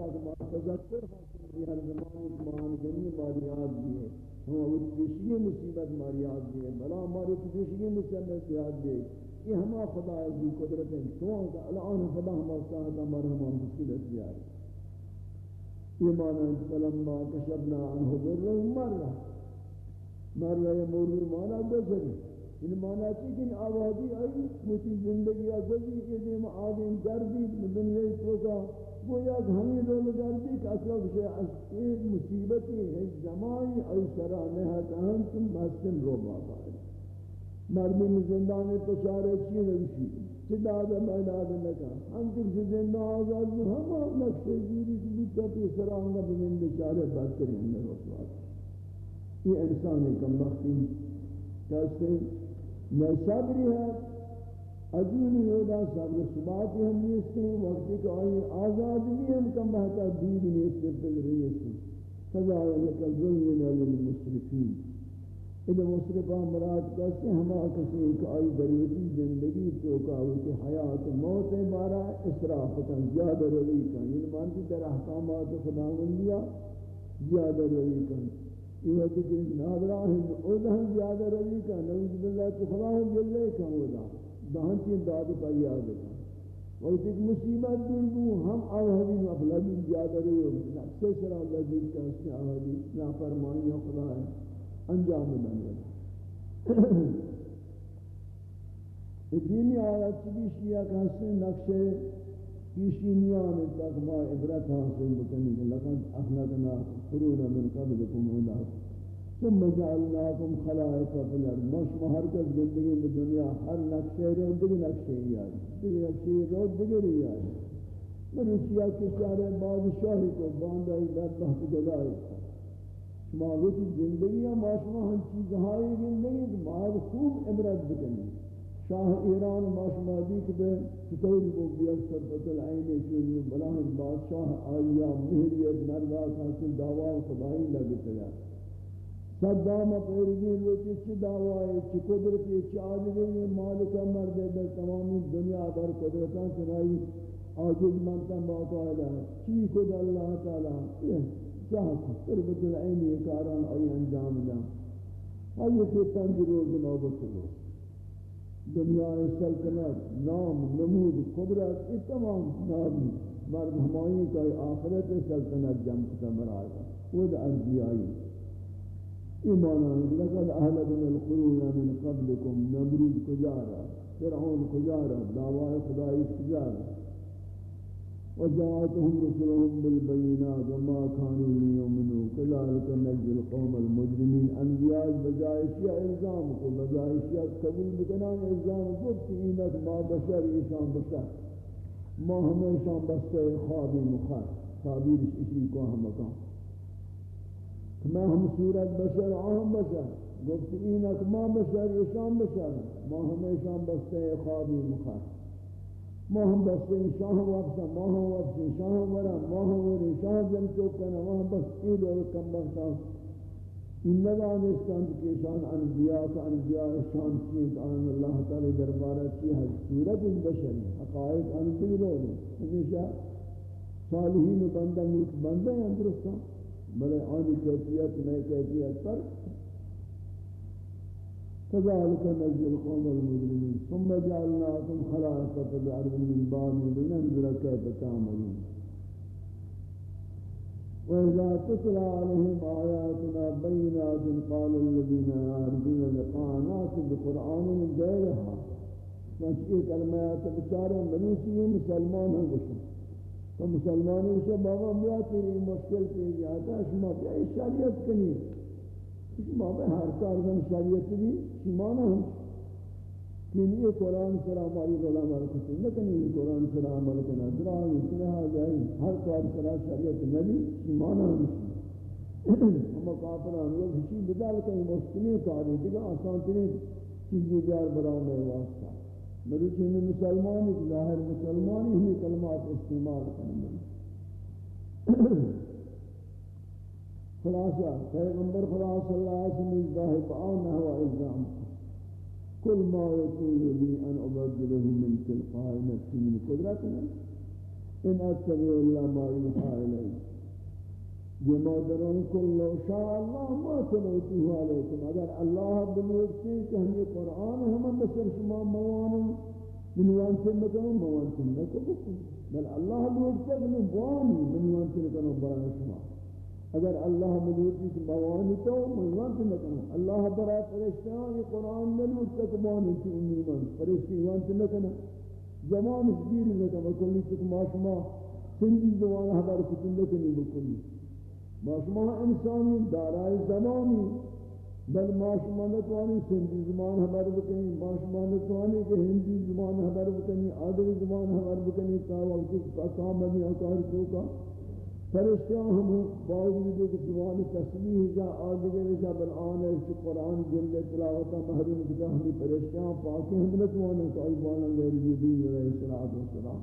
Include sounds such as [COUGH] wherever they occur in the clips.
تک ما تذکر حاصل بھی ہر زمان اس مان گنی ماریات بھی ہے۔ ہاں، ہم وہ پیشگی مصیبت ماریات بھی ہے۔ بلا ہمارے پیشگی مصیبت یاد بھی یہ ہما خدا ذو قدرت ہیں۔ تو کہ الان خدا ہم استاد ہمارا ہم مصیبت بھی ہے۔ ایمان فلما کشبنا عنه ضر مر مر یہ مرور مانا گزری ان مانا ہے کہ ان آبادی آئی مجھے زندگی آگوزی کے دیم آدم گردی دنیا توکا وہ یا ہمیں رول گردی کہ اصلا بشے ایک مصیبتی ہے زمانی ای سرانہ ہے ہم تم بستن رو بابا ہے مردم زندان تشارے چیئے نوشی چی دادا میں دادا نکا ہم تم سے زندہ آزاد میں ہم نقشے زیری کی بیتا تی سرانگا بمین بچارے بہتر ہیں رسوات یہ انسان کم وقتی کہتے ہیں میں صبری ہے اجولی ہودا صبر سباتی ہم نیستے ہیں وقتی کہ آئی آزاد بھی ہم کم بہتا دید نیستے پر رئیسی فضائلک ظلمنا للمصرفین اذا مصرفہ مراد کہتے ہیں ہما کسی ایک آئی دریتی زندگی، تو کہوتی حیات موت بارا اسراف کن زیادہ روی کن یہ یعنی مانتی در احکامات خدا مندیا، زیادہ روی کن یہ وقت کہ نادران ہیں اوزہن زیادہ روی کا نوز باللہ تو خدا ہم جلے کا اوزہ دہن چین داد پر یاد کا وقت ایک مصیبت دور بو ہم آوہدین افلادی زیادہ روی ہو۔ نفسے سرا لذیذ کا اس کے آوہدی نافرمانی خدا ہے۔ انجام بن دنیا دینی آیت چلی شیعہ کا حسن نقشے پیشینیان تک ما عبرت حاصل بکنی۔ کہ لقد اخلقنا قرون من قبلكم هنا ثم جعلناكم خلائق في الارض. مش ہر زندگی میں دنیا ہر نقشے رو دیگر نقشے ہی آئی دیگر نقشے رو دیگر ہی آئی مروچیا کے چارے بادشاہی کو باندھائی بدبخت گدائی شما وقتی زندگی ہم شما ہم چیز چیزہائی زندگی بعد خوب عبرت بکنی شاہ ایران ماشمادی کے بے چطوری کو بیا سربت العین چوزی بلاہ بادشاہ آیا مہریت مرگا حاصل دعوی خدای لگتا ہے صدام پیرگین روچی چی دعوی چی قدرتی چی آدمی مالکہ مردے در تمامی دنیا بر قدرتان سنائی آجز منتا باقاعدہ چی خود اللہ تعالی چاہتا سربت العین یہ کاران آئی انجام دا آئی کہ تنج روز نوبت روز دنیا سلطنت نام نمود قدرت یہ تمام نام مرد ہمائی کا آخرت سلطنت جمع کتن آئے خود انبیائی ایمانا لقد اہلکن القرون من قبلكم نمرود کجارا فرعون کجارا دعوی خدای کجارا وجاءتهم رسلهم بالبينات وما كانوا ليؤمنوا. كذلك نجزي القوم المجرمين. انبیاء بجائے شیع الزام کو بجائے شیع قبول بکنان الزام گفت اینک ما بشر ایشان بشر. ما ہمیشان بستے خوابی مخار تعبیر اسی کو ہم مکان میں ہم صورت بشر آہم بشر. گفت اینک ما بشر، ایشان بشر. ما ہمیشان بستے خوابی مخار ما ہم بس شاہ واپس ما ہم واپس شاہ ورا ما ہم ور شاہ جن تو کنا ما بس یہ دو کم بستا ان لگا نستان کے شان انبیاء کا انبیاء شان کی ان اللہ تعالی دربار کی ہے صورت البشر حقائق ان بھی لو ہمیشہ صالحین بندہ ملک بندہ ہیں درست بلے آنی کیفیت نئے کیفیت پر كذلك نجزي القوم المجرمين ثم جعلناكم خلائق في الأرض من بعد لننظر كيف تعملون. وإذا تتلى عليهم آياتنا بينات قال الذين يعرفون لقاء بقرآن غيرها فانشئ كلمات بچارے منوسی مسلمان ہیں گوشن تو مسلمانوں سے بابا بیا تیری مشکل پہ جاتا ہے، شما کیا بیا شریعت کنی۔ شما بے ہر کار کارزن شریعت بھی شمانا ہم کہ یہ قرآن سر ہماری غلام عمل کرتے ہیں لیکن یہ قرآن سر عمل کرنا دران اتنا جائے ہر کار سر شریعت نبی شمانا ہم ہم کافران لوگ ہشی بدال کہیں مستنی کاری دیگا آسان ترین چیزی بیار برامے واسطہ مروچی میں مسلمانی؟ ظاہر مسلمانی ہمیں کلمات استعمال کرنے خلاصہ پیغمبر خدا صلی اللہ علیہ وسلم ظاہر آنا ہوا الزام كل ما يكون لي أن أبدله من تلقاء نفسي من قدرتنا. ان اتبع اللہ ما یوحا الی یہ مادران کل شاء اللہ ما تلوتوه علیکم اگر اللہ بلوکتے کہ ہم یہ قرآن ہم بسر شما موانم منوان سے مکنو موان سے مکنو بل اللہ بلوکتے کہ منوانی منوان سے مکنو برای شما. اگر اللہ ملوٹی کی موانی تو منوان سے مکنو اللہ برای فرشتیان یہ قرآن ملوٹ تک موانی سے امیمان فرشتی وان سے مکنو زمان گیری نکا بکلی تک ما شما سنجی زمان حبر کتن لکنی بکلی ما شما انسانی دارائی زمانی، بل ما شما نتوانی سندی زمان حبر بکنی، ما شما نتوانی کہ ہندی زمان حبر بکنی آدھر زمان حبر بکنی، تا وقت کام بنی آکار چوکا فرشتیاں ہم باوجود کہ زبان تسبیح جا، آدگر جا بالآن ہے کہ قرآن جل تلاوتا محروم کتا ہمیں فرشتیاں پاکی ہم نتوانا کہ آئی بانا غیر جبیل علیہ السلام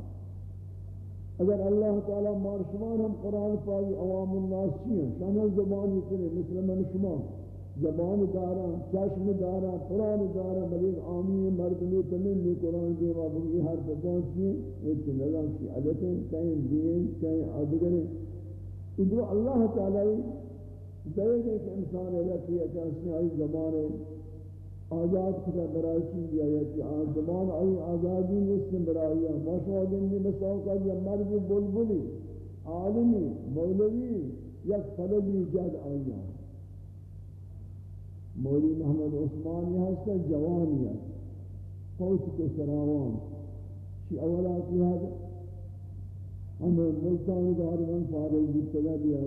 اگر اللہ تعالی مارشمان ہم قرآن پاکی عوام الناس چیئے شامل زبانی کرے مثل من شما، زبان دارا، چشم دارا، قرآن دارا بلیغ آمی مردمی تمن قرآن دیوا بگی ہر پتان چیئے ایک نظام کی عدتیں کہیں دین کہیں آدگریں ادھر اللہ تعالی دے گے کہ انسان ہے کہ اس آئی زبان آزاد خدا برای چیز دیا ہے کہ آن آئی آزادی نیست برائی ہے ماشاء گندی مساوقہ یا مرد بلبلی، عالمی، مولوی، یک فلدی جد آئی مولی محمد عثمان یہ ہستا جوانی ہے فوت کے سراوان. شی اولا کی حد ہم ملتان دار فارغ بتلا دیا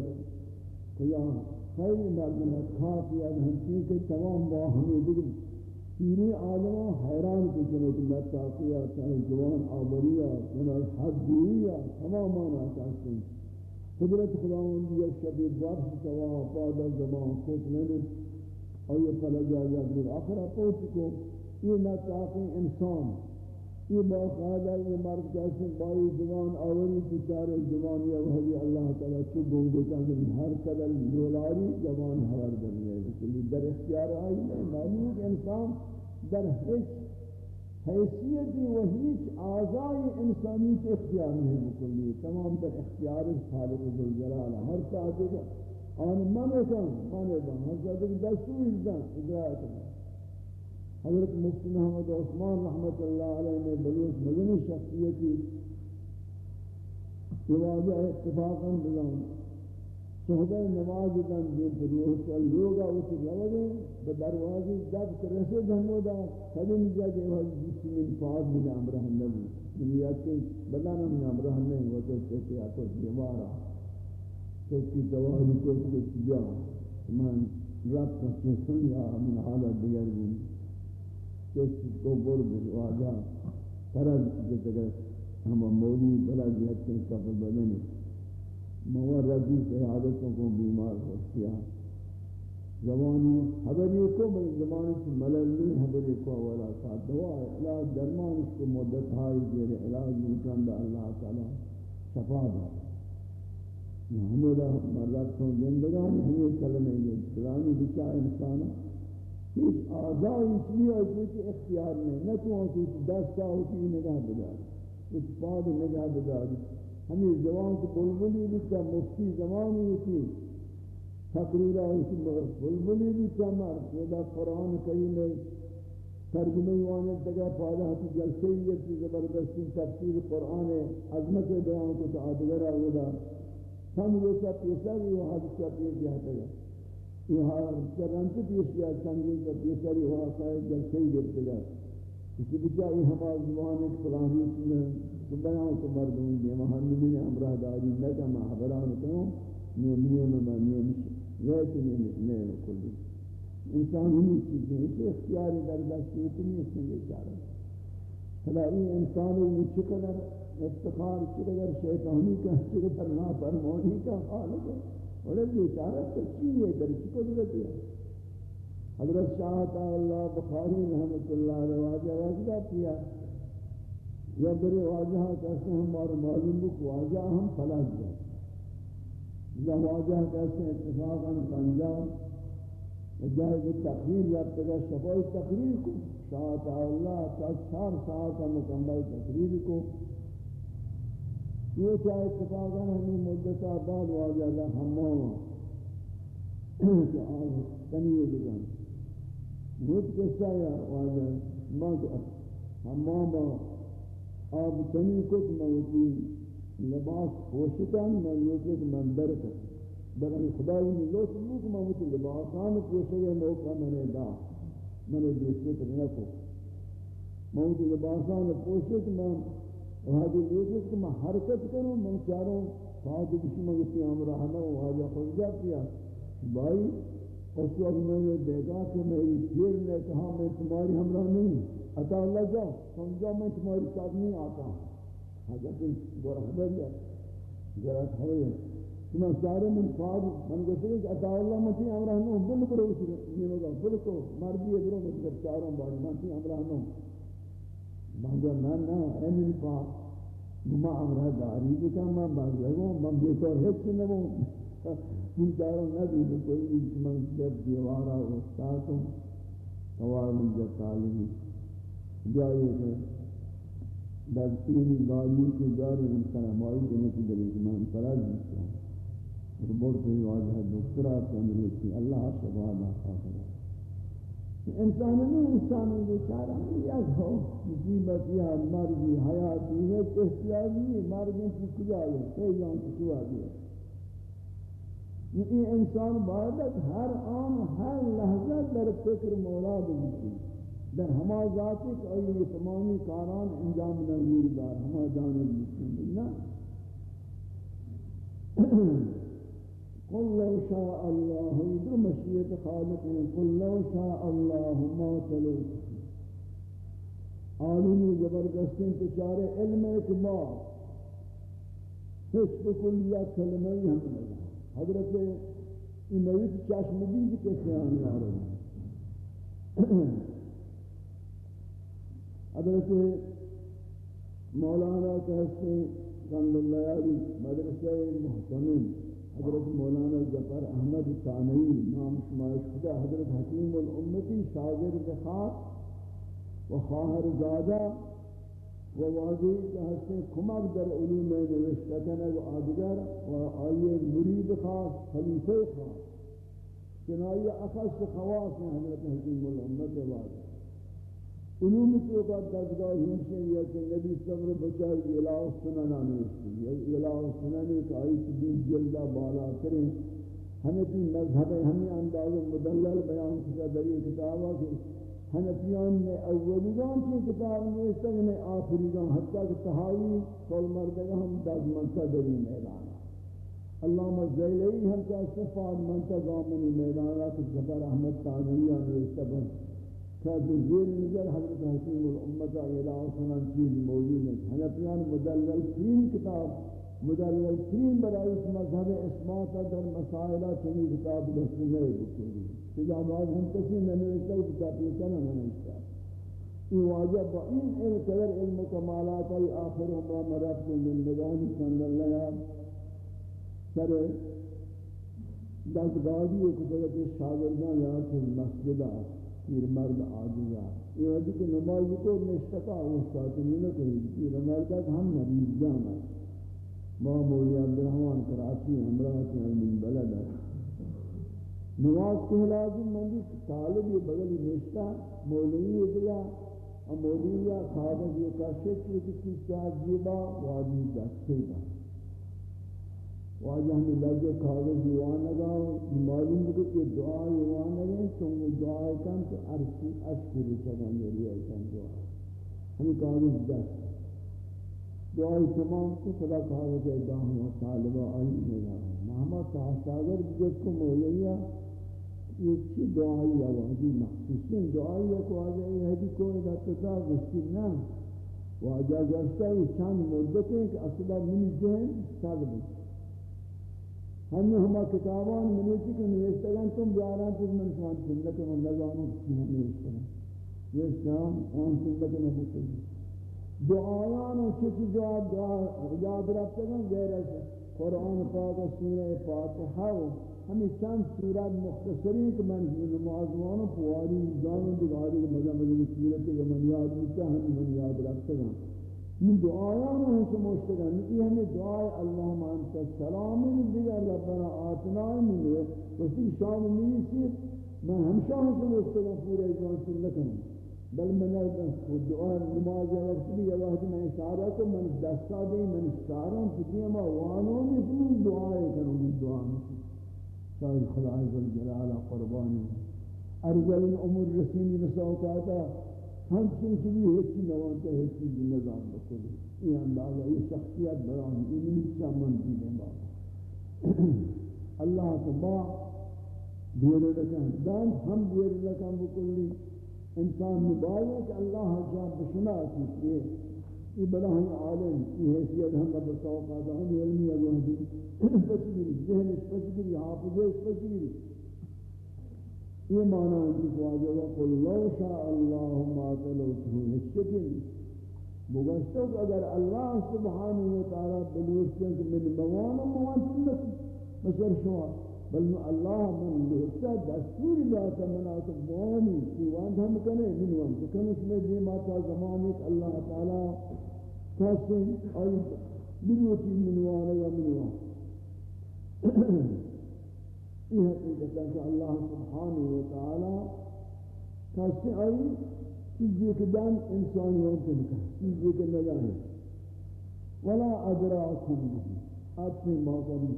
کہ یا خیر مردم ہے کھا پیا ہم کے تمام با ہمیں دیگر پیری عالم حیران کی جنو کہ میں تاقیہ چاہے جوان آبریہ چنائی حد دوئیہ تمام آنا چاہتے ہیں قدرت خداوند یہ شبیر وقت سوا پادا زمان خود لنے اور یہ پلجا یا دور آخرہ پوچھ کو یہ نتاقی انسان یہ باقاعدہ یہ مرد کیسے بائی زبان آوری کی چارے زبان یا وحی اللہ تعالیٰ چو گونگو چاہتے ہیں ہر قدر لولاری زبان حوار بننے ہے۔ در اختیار آئی نہیں معلوم کہ انسان در حیث حیثیتی و ہیچ آزائی انسانی کے اختیار نہیں بکلی تمام در اختیار خالق ذوالجلال ہر چاہتے کہ آن من کن من بن ہر چاہتے کہ دستوری دن اجراء کرنا حضرت مفتی محمد عثمان رحمت اللہ علیہ نے بلوچ مدنی شخصیتی یہ واضح اتفاقاً بلان صحبہ نماز دن جی دین پر روح چل لوگا اسی لگے بدروازی جبکہ رسید ہمودا قدم جا جے وہ جسی من فاض من امرہ نبی دنیا کے بدانا من امرہ نہیں وہ تو سے آتو دیوارا تو کی تواری کو کیا من رب کا سن یا من حالت دیگر بھی کس کو برد واجہ فرض جتگر ہم مولی بلا جہت کے سفر بدنی موردی سے عادتوں کو بیمار ہو کیا زبانی حبری کو بل زبانی سے ملل نہیں حبری کو اولا ساتھ دعا ہے۔ علاج درمان اس کو مدت ہائی دیر علاج مکان دا اللہ تعالی شفا دا محمد مرد تو زندگانی ہمیں کلمہ یہ کلامی بچا انسانا هیچ آزادی چیزی ہے کوئی اختیار نہیں. نہ تو کوئی دستا ہوتی نگاہ بداری. کچھ پاد نگاہ بداری. ہمیں زبان کو بلبلی بھی کا مفتی زمانی ہوتی تقریرہ ہوتی بلبلی بھی کا مر خدا قرآن کریم ہے. ترجمہ وانے تگا پادا ہتی جلسے یہ زبردستی تفسیر قرآن عظمت بیان کو تعادلہ رہا ہوگا. ہم یہ سب پیسہ بھی وہ حادثہ پیش جاتا ہے. یہ چرنت پیش کیا چنگی کا پیسری ہوا سائے جلسے ہی گرتے گا اسی بچہ یہ ہمارا زبان ایک فلانی چیز تو بیان کو مردوں دے وہاں نبی نے امرہ داری لگا محبران کروں میں لیے میں میں مش یہ تو نہیں نہیں کلی انسان ہی چیزیں اسے اختیاری در دست اتنی اس نے بیچارہ خدا یہ انسان وہ چقدر افتخار چقدر شیطانی کا چقدر نافرمانی کا خالق ہے اور یہ اشارہ سچی ہے در کی قدرت ہے۔ حضرت شاہ اللہ بخاری رحمۃ اللہ علیہ واجہ واجہ کیا۔ یا بڑے واجہ کیسے ہمارا معلوم کو واجہ ہم فلاح دیا یا واجہ کیسے اتفاقا پنجاب جائے جو تقریر یا تگا شفائی تقریر کو۔ شاہ اللہ تا چار ساعت مکمل تقریر کو۔ یہ چاہے اتفاقا ہمیں مدت آباد واجہ اللہ حمام۔ کہ آج تنیے بگن مجھ کسا یا واجہ مد حمام آب تنی کت موتی لباس پوشتن موجود مندر کر بغیر خدای نے لوٹ لوٹ موتی لباسان پوشے موقع میں نے دا۔ میں نے دیکھتے نہ کو۔ موتی لباسان پوشت میں وہاں یہ کہ میں حرکت کروں، میں چاروں ساتھ کسی میں کسی امرہ نہ ہو آجا خود جا کیا۔ بھائی، اس وقت میں نے دیکھا کہ میری پھر نے کہا میں تمہاری ہمراہ نہیں۔ عطا اللہ جاؤ سمجھا میں تمہاری ساتھ نہیں آتا۔ حضرت برحبت ہے۔ جرات ہوئے تمہیں سارے من فاد من گوشے کہ عطا اللہ متی ہمراہ نہ ہو بل کرو اسی یہ ہوگا بل کو مردی ہے برو میں چاروں باری متی ہمراہ نہ ہو مانگو نا نا اے من پاک ما امرہ داری بکا ما باز لگو ما بیتور ہیچ نمو من چاروں ندی بکوئی بھی من جب دیوارا استاسوں سوار من جب تعلیمی. جائے کہ در تینی گالی کی جاری انسان ہماری دینے کی دلیل من فرض دیتا ہوں اور بہت ہی واضح دکترہ تندرستی اللہ سبحانہ خاطرہ انسان نہیں انسان بیچارہ یک ہو، مصیبت یا مرگی حیاتی ہے احتیاجی مرگی کی کجا ہے کئی جان کی کجا ہے۔ یہ انسان بادت ہر آن، ہر لحظہ در فکر مولا بلیتی در ہما ذاتی کہ یہ تمامی کاران انجام نظیر دار، ہما جانب بلیتی نا قل لو شاء الله يدر مشيئة خالق قل لو شاء الله ما تلوت عالمی زبردستین تچارے علم اعتبار حسب کلیہ کلمہ ہی ہم لگا حضرت امید چشم دید کیسے آنے آ رہے ہیں. حضرت مولانا کہتے ہیں رحمت اللہ علیہ مدرسہ محتمین حضرت مولانا جفر احمد تانوی نام شمائش خدا حضرت حکیم الامتی شاگرد خاص و خواہر زادہ و واضح کہ حسن کمک در علوم نوشتکن و آدگر و آئیے مرید خاص خلیفہ خاص. چنائی اخص خواص ہیں حضرت حکیم الامت واضح. علوم تو کا دستگاہ ہمشن یا کہ نبی صبر بچار الہ سننا نوشتی یا الہ سننے کا آئی دین جلدہ بالا کریں حنفی مذہب ہمیں انداز مدلل بیان کیا در یہ کتابہ کہ حنفیان نے اولیگان کی کتاب نوشتا کہ میں آخریگان حتیٰ کہ تحاوی کل مردگا ہم داز منتا دری میدانا علامہ زیلئی ہم کا صفات منتا گامنی میدانا کہ زبر احمد تانویہ نوشتا بند کہ زیر نظر حضرت حکیم الامت الہ سنن چیز موجود ہے حنفیان مدلل ترین کتاب، مدلل ترین برائی اس مذہب اسمات در مسائلہ چنی کتاب دست نہیں بکلی چیزا بعض ہم کسی میں نوشتا ہے کتاب لیکن ہم نوشتا این واجب با این علم قدر علم کمالات ای آخر عمرہ مرفت زندگانی صلی اللہ سر دستگاہی ایک جگہ شاگردان یا پھر مسجدہ پیر مرد آدیا یہ وجہ کہ نماز کو نشتقا استاد نہیں کوئی پیر مرد کا ہم مریض جانا ما مولی عبدالرحمن کراچی ہمراہ کے علمی بلد ہے نماز کے لازم مندی طالب یہ بغل نشتا مولوی ادلا مولوی یا خادم یہ کاشت کی چاہ جیبا وادی دستے گا واجہ ہمیں لگے کاغذ یوان لگاؤ، معلوم ہے کہ دعا یوان لگے تم دعا کن تو عرشی اشکری چگا میری ایسان دعا ہمیں کاغذ دست۔ دعای تمام کو خدا کاغذ ایدہ ہوا طالبہ آئی میرا مہما تحصاگر جس کو مولیا یہ چی دعائی آوازی مخصوصی دعائی کو آجا یہ ہے کہ کوئی دکتا گشتی نا واجہ گشتا یہ چند مدت ہے کہ اصلا من ذہن سال بچ ہم ہما کتابان منوچی کے نوشتگان تم بیاران تک من شان سنت و نظام کی نوشتگان یہ شام آن سنت نبوتی دعایان و چکی جواب دعا یاد رفتگان غیر از قرآن پاک و سورہ فاتحہ و ہمیں چند سورت مختصری کہ من نمازوان و پواری جان و دگاری مزہ مزہ صورت کہ من یاد مجھتا ہم من یاد رفتگان. من دعایان ہم سے مشتگن یہ ہمیں دعای اللہم انت السلام دیگر ربنا آتنا من وسی شام نیسی میں ہمشہ ہم سے مشتگن پورے جان سے لکنوں بل من خود دعا نماز وقت بھی وقت میں اشارہ کو من دستا دے من اشارہ کی ما وانوں میں من دعائے کروں گی دعا میں سائر خدا عز الجلال قربانی. ارزل الامور رسیمی نساوکاتا ہم چون چیزی ہیچی نوانتا ہے ہیچی نظام بکلی یہ اندازہ یہ شخصیت برانی یہ چامن دینے بابا اللہ کو با دیر لکن دان ہم دیر لکن بکلی انسان مبایا کہ اللہ جاب بشنا کی یہ بڑا ہی عالم یہ حیثیت ہم رب توقعات ہم علمی اگوہ دی پسگری ذہن پسگری حافظ پسگری یہ معنی ہے کہ واجب قل لو شاء الله ما تلوته الشكل مگشتو کہ اگر اللہ سبحانہ و تعالی بلوشتے کہ من موان موان سنت بسر شما، بل اللہ من لوشتا دستور لاتا مناسب موانی، سیوان ہم کنے، من وان کن اس میں دیماتا زمانک اللہ تعالی کاسن آئی بلوشی من وانا و من وان۔ یہ حقیقت ہے کہ اللہ سبحانہ و تعالی کسی آئی چیزی کے دن انسان یونتن کا چیزی کے نگاہ ہے ولا ادراکم بھی اپنی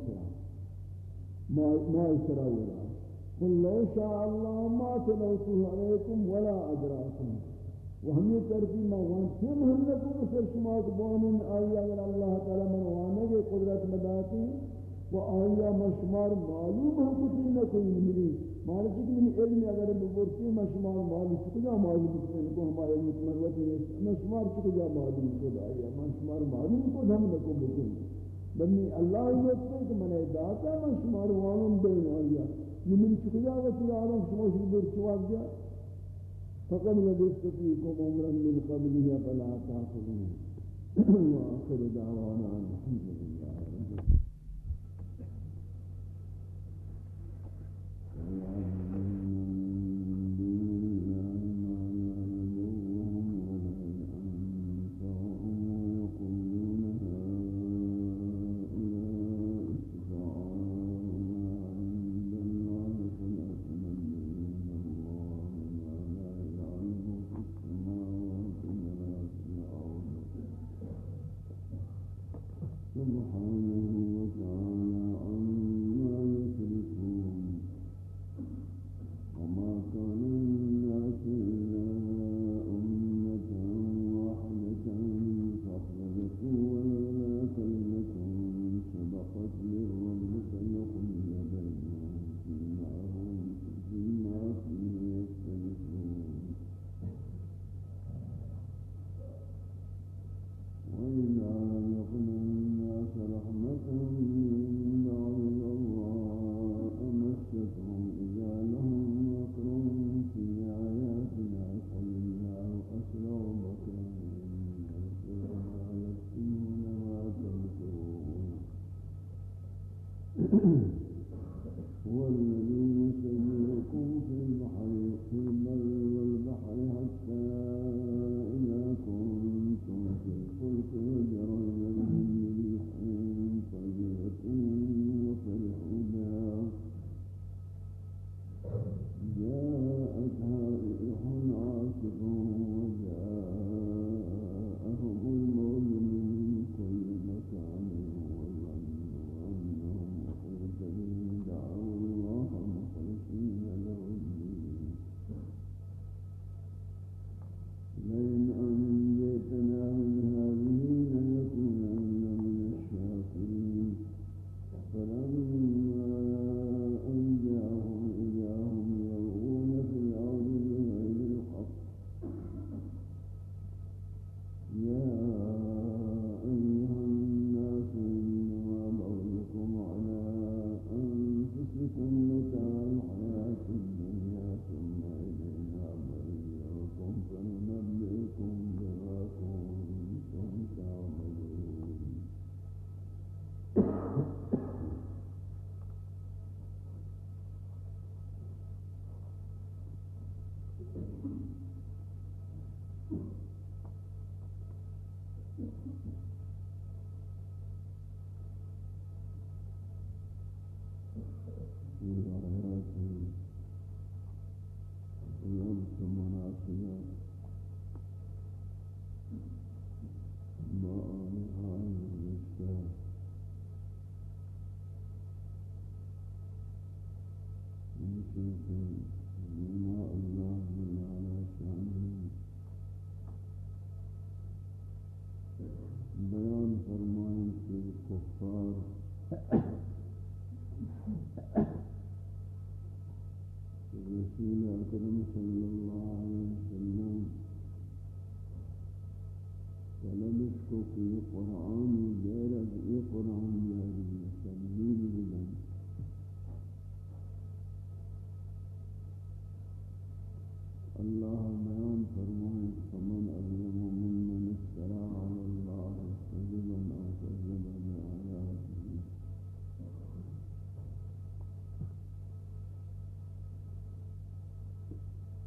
سرا ما سرا ولا قل لو شاء الله ما تلوته عليكم ولا ادراكم وہم یہ ترتیب ما وأنتم ہم نکو سر شما کو بانون آئی اگر اللہ تعالی من وانے قدرت مداتی و آیا مشمار معلوم ہم کچھ نہ کوئی ملی مالک کی من علم اگر بورتی مشمار معلوم کجا معلوم ہے کو ہمارے متمرد ہے مشمار کجا معلوم کو آیا مشمار معلوم کو ہم نہ کو بکن بنی اللہ یہ کہ کہ میں داتا مشمار معلوم بے آیا. یہ من کجا وتی عالم شما شو بر سوال دیا فقد لبثت فيكم عمرا من قبله فلا تعقلون [CLEARS THROAT] واخر دعوانا الحمد لله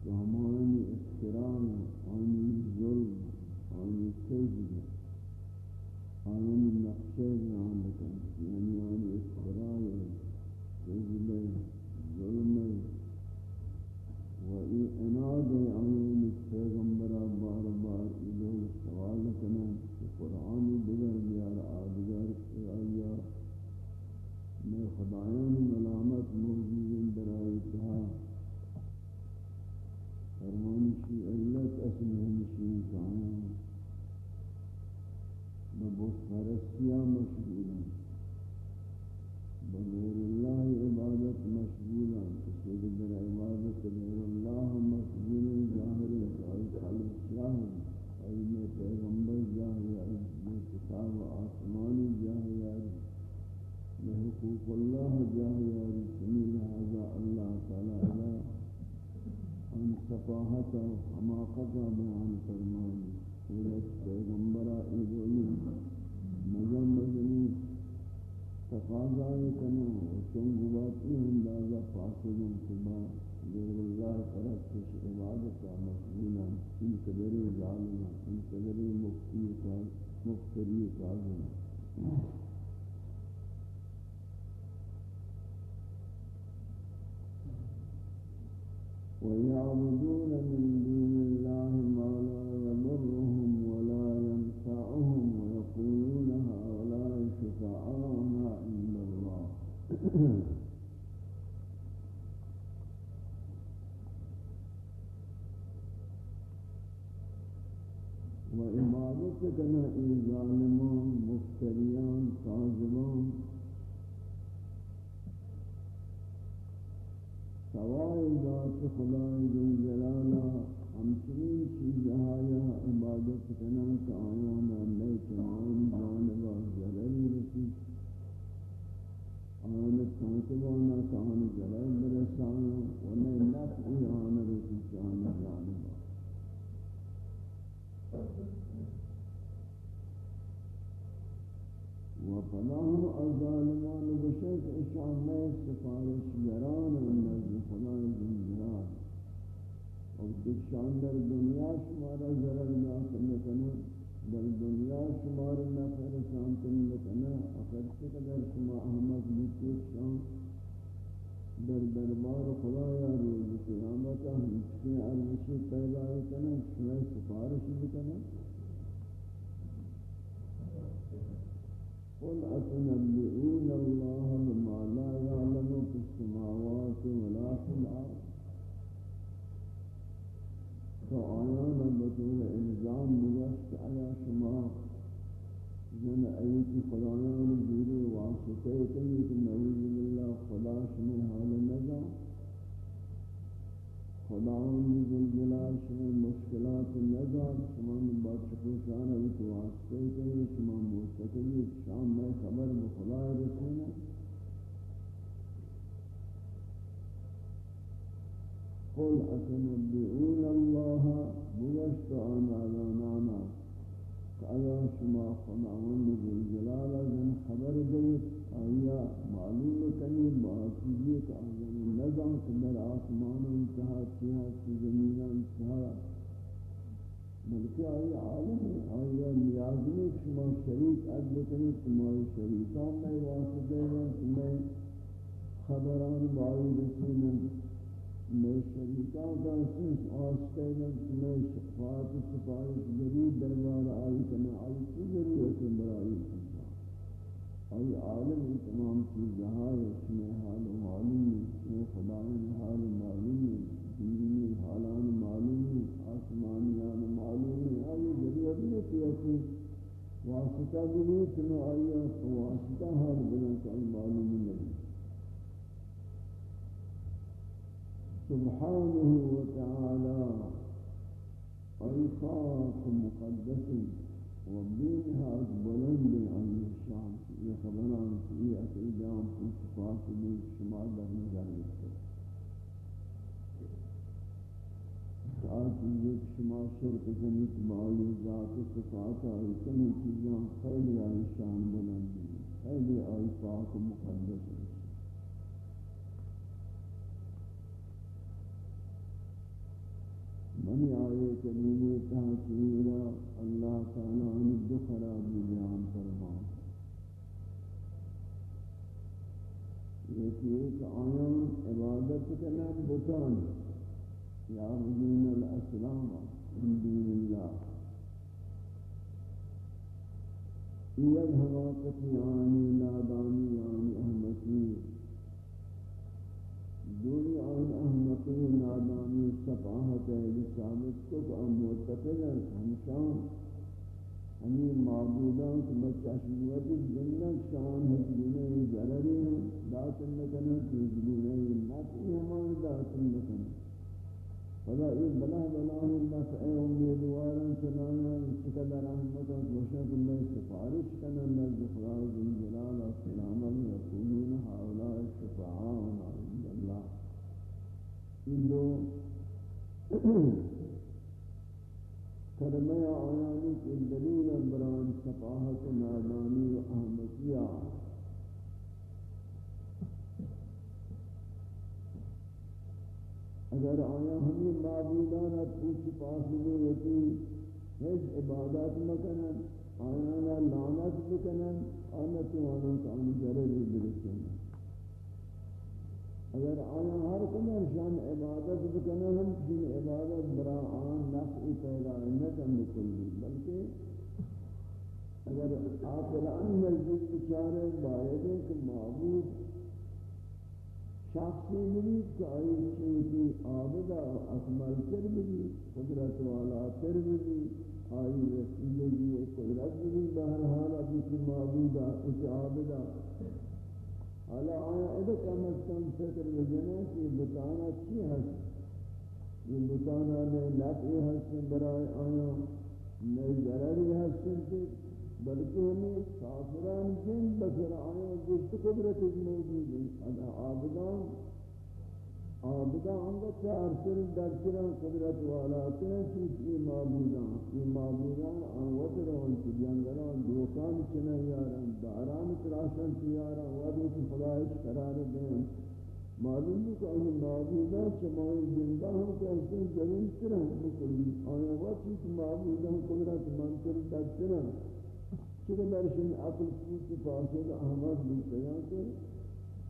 ہمانی اختران آنی ظلم آنی سجد آنی نقشہ بیان بکن یعنی آنی اختران ای ظالمان، مفتریان، سازمان سوائی ذات خدای جن جلالا ہمچنین چیزہایا عبادت کنان کا آیانا میتنان جانبا جلل رسی آن سانتوانا کان جلل برسانا و نیلت ایان رسی جانبا Thank you. فلاهم الظالمان بشرك الشعب سفارش جران النجد فلاهم الجران وبتشان در الدنيا شمارا زرر ناصر نتنا در الدنيا شمارا ناصر شانتن نتنا اخر تقدر شما احمد بشرك شان در دربار خدا یا روز قیامت ہم کی ارشی پیدا کرنا سفارش بھی کرنا قل أتنبئون الله بما لا يعلم في السماوات ولا في الأرض؟ فآيان بطول إلزام مجشت على شما. زن أيت خدایان زیر واسطه کنید نعوذ بالله خدا شما حال نزام خدا ہم جل جلال شما مشکلات نظر شما من بچکو شانا ویتو آسکے کہیں شما موسکلی شام میں خبر مخلائے رکھونا قل اتنبعون اللہ بلشت آن آلانانا کہ آیا شما خدا ہم جل جلال جن خبر دیت آیا معلوم کنی باتی دیت آن نظام کہ در آسمان انتہا کیا چی زمین انتہا. بلکہ آئی عالم آئی نیازمی شما شریک عدل تمہاری شریکان میں واسطے ہیں تمہیں خبران بائی رسیلن میں شریکان کا سنس آستے ہیں تمہیں شفاعت سفارش جرید دربار آئی کنا آئی کی ضرورت برائی کنی آئی عالم تمام چیز جہاں اس میں حال معلوم ہے خدایان حال معلوم ہے دینی حالان معلوم ہے آسمانیان معلوم ہے آئی ضرورت نہیں کہ ایسی واسطہ بھی تنو آئی واسطہ حال بنا کہ معلوم نہیں سبحانه وتعالى أيقاف مقدس وبينها بلند عن الشام في خبران في أتيجام في صفات من شما در نظر ساعت یک شما شرک زنیت معالی ذات صفات آئی کمی چیزاں خیلی آئی شان بلندی خیلی آئی پاک و مقدس منی آئے کریمی تحصیرہ اللہ تعالیٰ عنی دو خرابی بیان فرما یہ ایک آیان عبادت کرنا بطان یا مدین الاسلام من دین اللہ یہ حواقتی آنی نادانی یعنی آنی احمقی دوری آن احمقی نادانی صفاحت ہے ثابت کو کہ ہم معتقد ہیں ہمشان ہمیں معبودان کی بچاشیت جنت شان ہے ضرری ہیں حاصل نکنه چیز گونه نفعی مال حاصل نکنه فلا این بلا بلا هم نفعی امیدوارا چنانا چقدر رحمتا گوشت اللہ سفارش کنن نزد خدا زلجلال سلاما یقولون هؤلاء شفعاؤنا عند الله. این دو [CLEARS THROAT] کلمه آیانی که دلیل بران سفاحت نادانی و احمقیہ اگر آیا ہمیں معبودانا پوچھ پاس میں ہوتی ہیچ عبادت مکنن آیانا لعنت بکنن آنا تو آنا تو آنا جرد برسنن اگر آیا ہر کنر شان عبادت بکنه ہم جن عبادت برا آن نفع پیدا نکن کلی بلکہ اگر آخران مجد بچارے باید ہے کہ معبود شخصی بھی کہ آئی چوتی آبدہ اکمل تر بھی قدرت والا تر بھی آئی رسیلگی قدرت بھی بہرحال ابھی کی معبودہ اس آبدہ حالا آیا ادھا کم از کم فکر بجنے کہ بتانا چی ہے یہ بتانا میں نفعی حسن برای آیا میں ضرری حسن تھی بلکہ ہمیں کافران جن بسر آیا جس قدرت موجود ہے آبدان آبدا آنگا چار سر درسران قدرت والا تنہ چیز یہ معبودان یہ معبودان آنوات رون چی جنگلان، دوکان چنہ یاران، داران تراشن چیاران ودو کی خدایش قرار دیں معلوم ہے کہ انہیں معبودان چمائی زندہ ہم کہتے ہیں جنین سران بکلی آیا وقت چیز معبودان قدرت منتر در سران۔ چونکہ درشن عقل چیز پاسد احمد بیتگان کے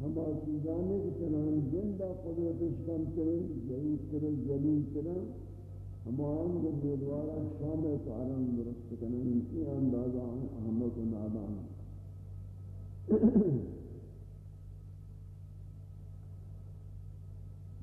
ہم آسیزانے کے چنان زندہ قدرتش کم کریں ضعیف کریں جلیل کریں۔ ہم آئیں گے بیدوارا شام اتعاران درست کریں۔ انکی اندازہ احمد و نادان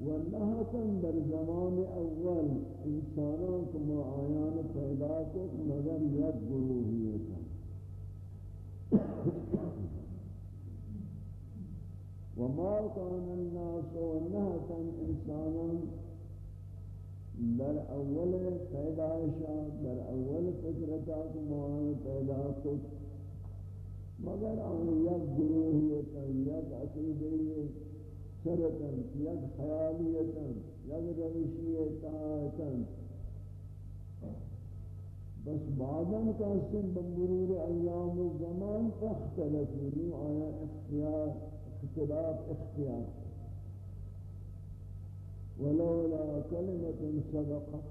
والنهتا در زمان اول انسانوں کو معایان پیدا کو مگر یک گروہیتا وما كان الناس والنهتا انسانوں در اول پیدائشا در اول فطرتا کو معایان پیدا کو مگر آن یک گروہیتا یک عقیدیتا سرتاً یک خیالیتاً یک روشی بس بعداً کاسم بمرور ایام و زمان فاختلفی نو آیا اختیار اختلاف اختیار. ولولا كلمة سبقت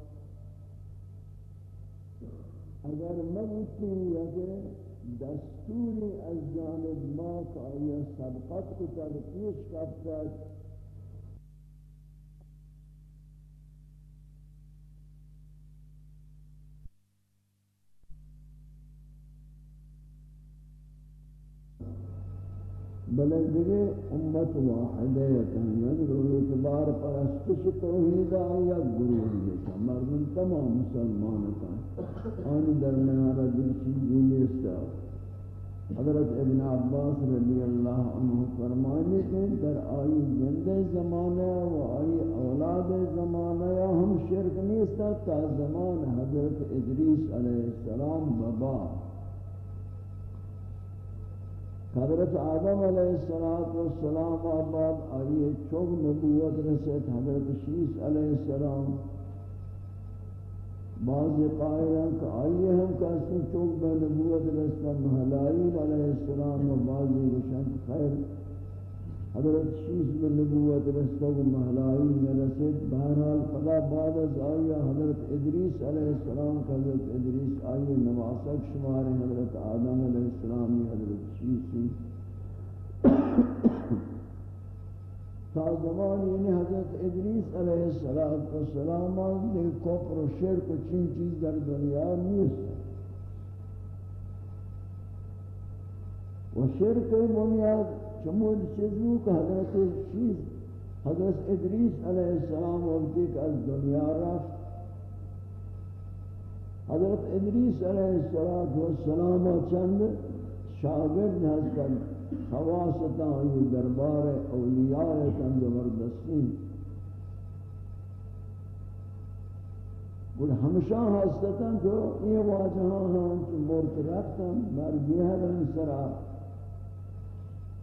اگر مبتی یکی دستوری از جانب ما که آیا سبقت کو پیش کفتد بلندگی امت واحدہ یدرو اعتبار پرستش توحید آیا گروہ جیسا مردم تمام مسلمان کا آنی درمیان دل چیزی نیستا۔ حضرت ابن عباس رضی اللہ عنہ فرمانے کہ در آئی زندہ زمانہ و آئی اولاد زمانہ ہم شرک نیستا تا زمان حضرت ادریس علیہ السلام بابا۔ حضرت آدم علیہ السلام آباد آئیے چوب نبوت رسید حضرت شیس علیہ السلام بعض قائلان کہ آئیے ہم کسی چوب نبوت رسید محلائین علیہ السلام و بعضی رشن خیر حضرت شیس میں نبوت رستا و محلائی میں رسید، بہرحال فلا بعد از آیا حضرت ادریس علیہ السلام کا حضرت ادریس آئی نواسک شمار حضرت آدم علیہ السلام حضرت شیسی تا زمان یعنی حضرت ادریس علیہ السلام، دیکھ کفر و شرک و چین چیز در دنیا نیست۔ و شرک بنیاد شمول چیزو کہ حضرت چیز، حضرت ادریس علیہ السلام وقتی کہ از دنیا رفت. حضرت ادریس علیہ السلام و چند شاگرد ہستن خواستاں یہ دربار اولیاء تن زبردستی گل ہمشہ ہستتاں تو یہ واجہاں ہاں کہ مرت رفتاں مرگی ہے سرا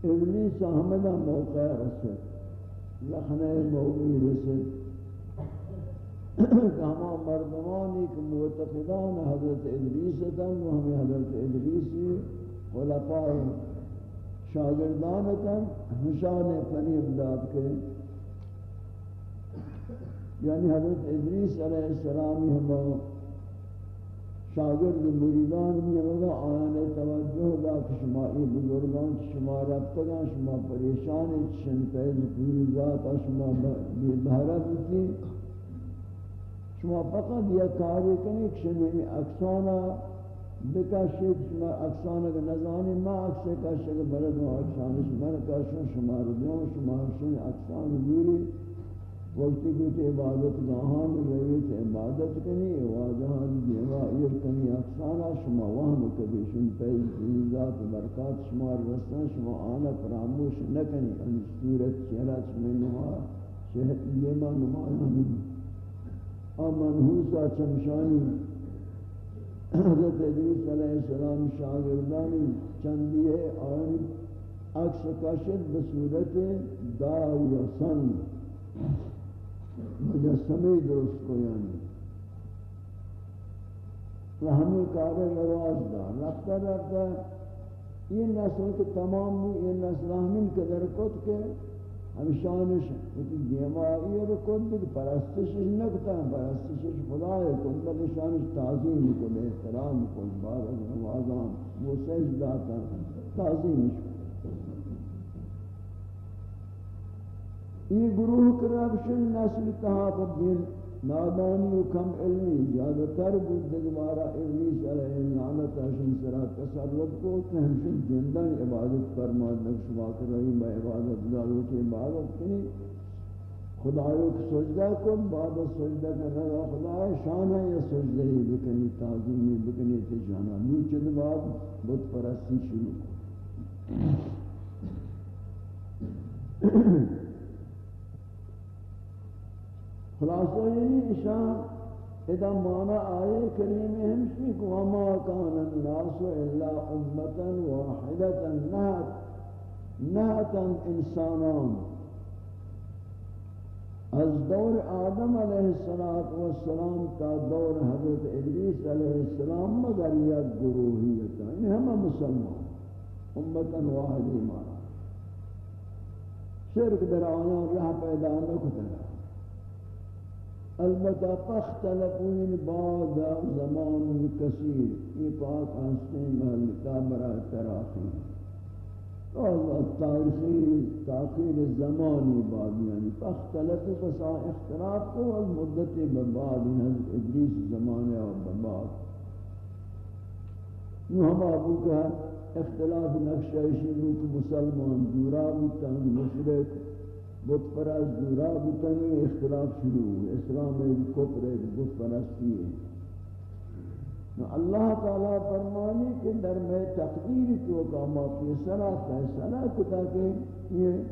ابلیس احمدہ موقع رسد لخنہ موقعی رسد کہ [CLEARS THROAT] ہما مردمانی کہ معتقدان حضرت ادریس تن و ہمیں حضرت ادریسی خلفاء شاگردان تن ہمشان فریب داد کے یعنی حضرت ادریس علیہ السلامی ہم شاگرد مریدان میں ہوگا آیان توجہ دا کہ شما ای بزرگان شما رفتگان شما پریشان چشن پیز پوری ذات شما بی بہرہ بیتی شما فقط یہ کاری کنی کہ شما اکسانا بکشید، شما اکسانا کا نظانی ما اکسے کشک بلد و اکسانش من کشن شما ردیوں شما شما اکسان دوری وقتی کچھ عبادت گاہان رویت عبادت کنی واجہان دیوا ایر کنی اقصانا شما وہم کبھی شن پیز ذات برکات شما رسن شما آنا فراموش نکنی یعنی ان صورت چہرہ چمی نما شہد لیما نمایا یعنی۔ آمن حوصا چمشانی حضرت ادریس علیہ السلام شاگردانی چندی ہے، آن اکس کشد بصورت دا یا سند مجسمه درست کو یعنی و ہمیں کار رواج دا رفتہ رفتہ یہ نسل کے تمام یہ نسل ہمیں قدر کت کے ہمشانش دیمائی رکن بھی پرستشش نکتا ہے پرستشش خدا ہے کن بل شانش تعظیم کن، احترام کن بارد نوازان وہ سجدہ داتا تعظیمش کن۔ یہ گروہ کرابشن نسل تحافظ بین نادانی و کم علمی زیادہ تر بود، دگوارا ابلیس علیہ اللعنت اشن سرا تصرف کو کہ ہمشن جندن عبادت فرماد نقشبا کر رہی با عبادت دارو کی عبادت کنی. خدایو کی سجدہ کن، بعد سجدہ کر رہا خدا شان ہے، یا سجدہ ہی بکنی تعظیمی بکنی تجانا نوچد بعد بت پرستی شروع خلاصہ یعنی اشان اذا مانا آئے کریم ہمشی کو وما کان الناس الا امتا واحدتا نہت نہتا انسانان. از دور آدم علیہ السلام تا دور حضرت ادریس علیہ السلام مگر یک گروہیتا یہ ہمیں مسلمان امتا واحد ایمان. شرک در آیان رہ پیدا نکتا البتہ پختلفون بعد زمان کثیر. یہ پاک ہنستے محلتا برا تراخی تاریخی تاخیر زمانی بعد یعنی فاختلف فسا اختلاف کو المدت ببعد حضرت ادریس زمانے اور ببعد نو ہم آبو کا اختلاف نقشہ شروع مسلمان دورا بودتاں مشرق بت پرست دورا بودتاں اختلاف شروع ہوئے اسلام کفر بت پرستی ہے. اللہ تعالیٰ فرمانی کہ در میں تقدیر تو کا ما فیصلہ فیصلہ کتا کہ یہ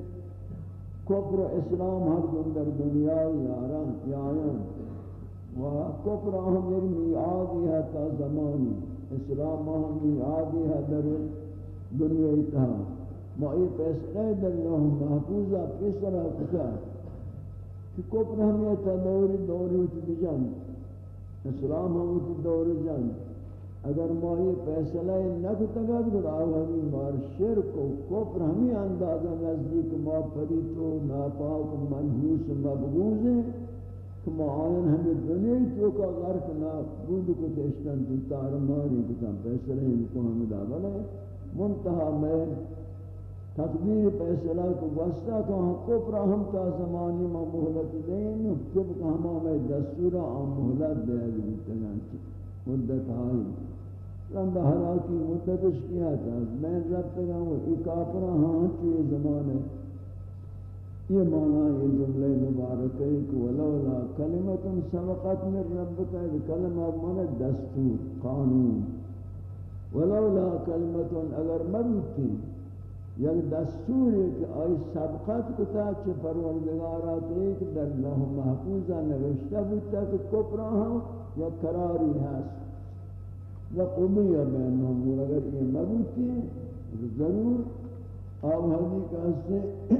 کفر و اسلام ہر دن در دنیا یاران یاران. و کفر ہم ایک میعادی ہے تا زمانی. اسلام ہم میعادی ہے در دنیا اتحا ما یہ فیصلہ در اللہ محفوظہ فیصلہ کتا کہ کفر ہم یہ تدوری دوری ہوتی بجان اسلام ہم کی دور جان۔ اگر ما یہ فیصلہ نہ کتگا تو آوہمی مار شرک و کفر ہمیں اندازہ نزدیک ما فریت و ناپاک و منحوس و مبغوز ہیں، کہ ما آئین ہمیں دنیا تو کا غرق نابود کو تشتن تو تار ماری کتا، فیصلہ ان کو ہمیں دابل ہے۔ منتہا میں تقدیر فیصلہ کو واسطہ کہ ہم کفر ہم تا زمانی میں مہلت دیں جبکہ ہم ہمیں دستورا ہم مہلت دے گی تنانچہ مدت آئی۔ لندہ حراکی مدتش کیا تھا، میں رب تگا ہوں ای کافرہ ہاں, ہاں، چوئے زمانے۔ یہ معنی یہ جملے مبارک ہے کہ ولولا کلمت سبقت من ربک کلمہ من دستور، قانون۔ ولولا کلمت، اگر مبتی یک دستور ہے کہ آئی سبقت کتا چھ پروردگارات ایک در لہ محفوظہ نوشتہ بودتا کہ کپرا ہم یا قراری ہست لقومیہ بینہم اور اگر یہ مبوتی، ضرور. آب حدی کا سے [CLEARS THROAT]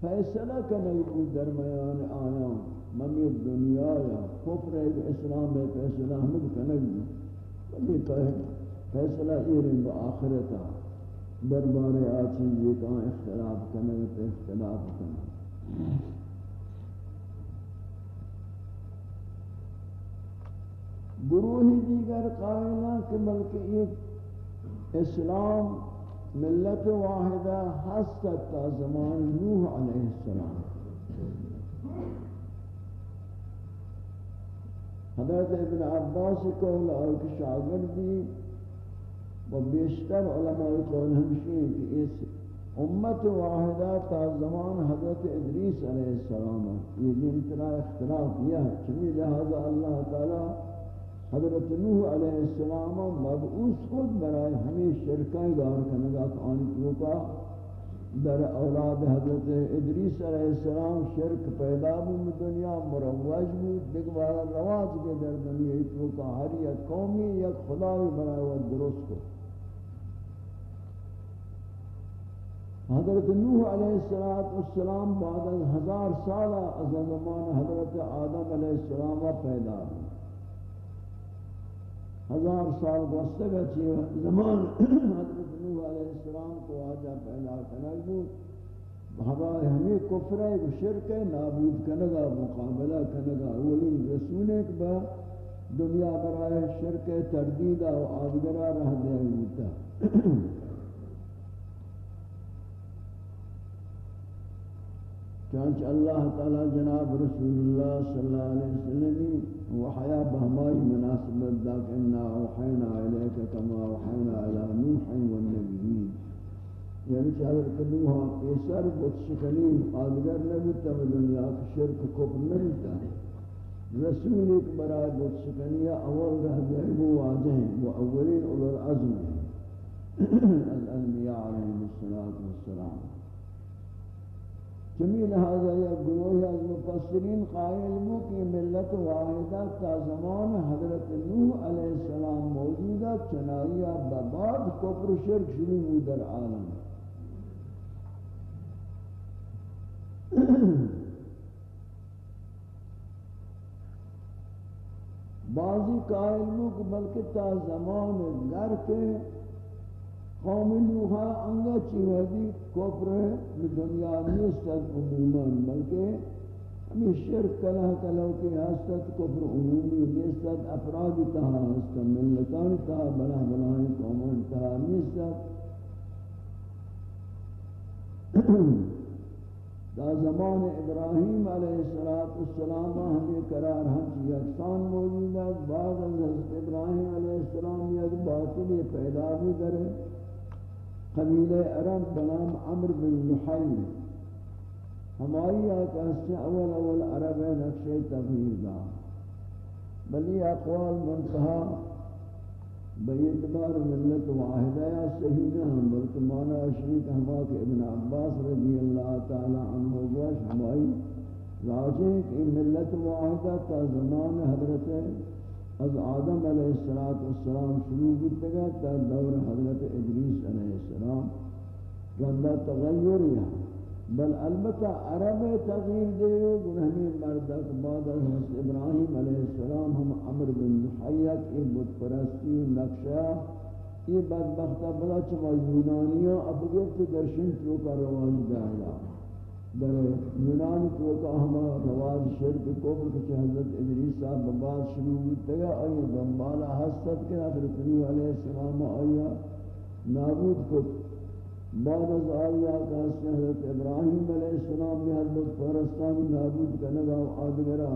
فیصلہ کرنے بود درمیان آیا ممی دنیا یا کفر اسلام ہے فیصلہ ہمیں کرنے بود فیصلہ ایرن با آخرتا. دربارے آچیز یہ کہاں اختلاف کرنے تو اختلاف کرنے گروہی دیگر قائلہ کہ بلکہ ایک اسلام ملت واحدہ حسد تا زمان نوح علیہ السلام۔ حضرت ابن عباس کو اور شاگردی و بیشتر علماء قول ہمشین کہ اس امت واحدہ تا زمان حضرت ادریس علیہ السلام یہ دن ترا اختلاف یہ چمی لہذا اللہ تعالی حضرت نوح علیہ السلام مبعوث خود برای ہمیں شرکہ دار کنگا کہ آنی کیوکا در اولاد حضرت ادریس علیہ السلام شرک پیدا بود، دنیا مروج بود دیکھ بارا رواج کے در دنیا کیوکا ہر یک قومی یک خدای برای وہ درست کو۔ حضرت نوح علیہ السلام بعد از ہزار سالہ از زمان حضرت آدم علیہ السلام پیدا ہزار سال گزشتہ گچی زمان [CLEARS THROAT] حضرت نوح علیہ السلام کو آجا پیدا کنگ بود۔ ہوا ہمیں کفر ہے، شرک ہے، نابود کنگا، مقابلہ کنگا اولی رسول ایک با، دنیا برائے شرک تردیدہ و آدگرہ رہ دے ہوتا۔ چانچہ اللہ تعالی جناب رسول اللہ صلی اللہ علیہ وسلم وحیا بہمائی مناسبت دا کہ إنا وحینا علیکہ کما وحینا علی نوح یعنی کہ حضرت نوح پیسر بت شکنین آدگر نبیتا و دنیا کی شرک کفر نبیتا رسول ایک أول رہ جائے وہ واضح ہیں وہ اولین اولو العظم ہیں [CLEARS THROAT] چمی لہذا یا گروہ از مفسرین قائل ہو کہ ملت واحدہ تا زمان حضرت نوح علیہ السلام موجودہ چنائیہ بباد کفر شرک شروع ہو در عالم. [CLEARS THROAT] بعضی قائل ہو کہ بلکہ تا زمان گر کے قوم نوحہ ان انگا چیوہدی کفر ہے دنیا نیستد عموماً، بلکہ ہمیں شرک، کلہ کلو کے حسد کفر عمومی نیستد افراد تہا حسد ملتان تہا بلہ بلہن قومان تہا نیستد دا زمان ابراہیم علیہ السلام ہمیں قرار ہم یکسان موجود ہے، بعد از حضرت ابراہیم علیہ السلام یک باطل پیدا بھی کرے قبیل عرب بنام عمر بن لحی ہماری آقا سے اول اول عرب نقش تغییر دا. بلی اقوال منتہا بیعتبار ملت واحدہ یا صحیح نہ ہم، بلکہ مانا شریک ہما کہ ابن عباس رضی اللہ تعالی عنہ گوش ہمائی راجع کہ ملت واحدہ تا زمان حضرت از آدم علیہ السلام شروع ہوتا گا تا دور حضرت ادریس علیہ السلام. گندہ تغیر یہاں بل البتہ عرب تغییر دے گنہمی مردک بعد از حضرت ابراہیم علیہ السلام ہم عمر بن حیق یہ بود پرستی و نقشہ یہ بدبختہ بلا چما یونانیوں اب گفت درشن چوکا رواج دائلا در یونان چوکا ہما رواج شرک کوفر کچھ حضرت ادریس صاحب بباد شروع ہوتا گا آئی دنبالا حسد کے حضرت نوح علیہ السلام آیا، نابود کو بعد از آیا کہ حضرت ابراہیم علیہ السلام نے حضرت فرستان نابود کرنگا و آدگرا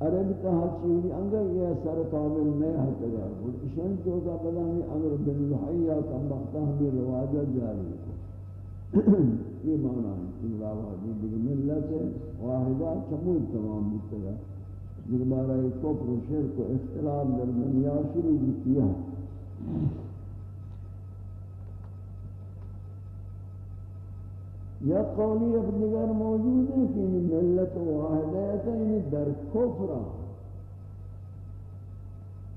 عرب کہا چیوری انگا یہ سر قابل نہیں ہتا گا اور اشن تو کا بدانی امر بن لحیہ کا مقتہ ہمیں رواجہ جاری ہے یہ معنی ہے ان راوہ دی دیکھ ملت واحدہ چمود تمام بودتا گا دیکھ بارہ کفر و شرک و اختلاف در دنیا شروع کیا یا قولی اب دیگر موجود ہے کہ ملت واحدیت یعنی در کفرہ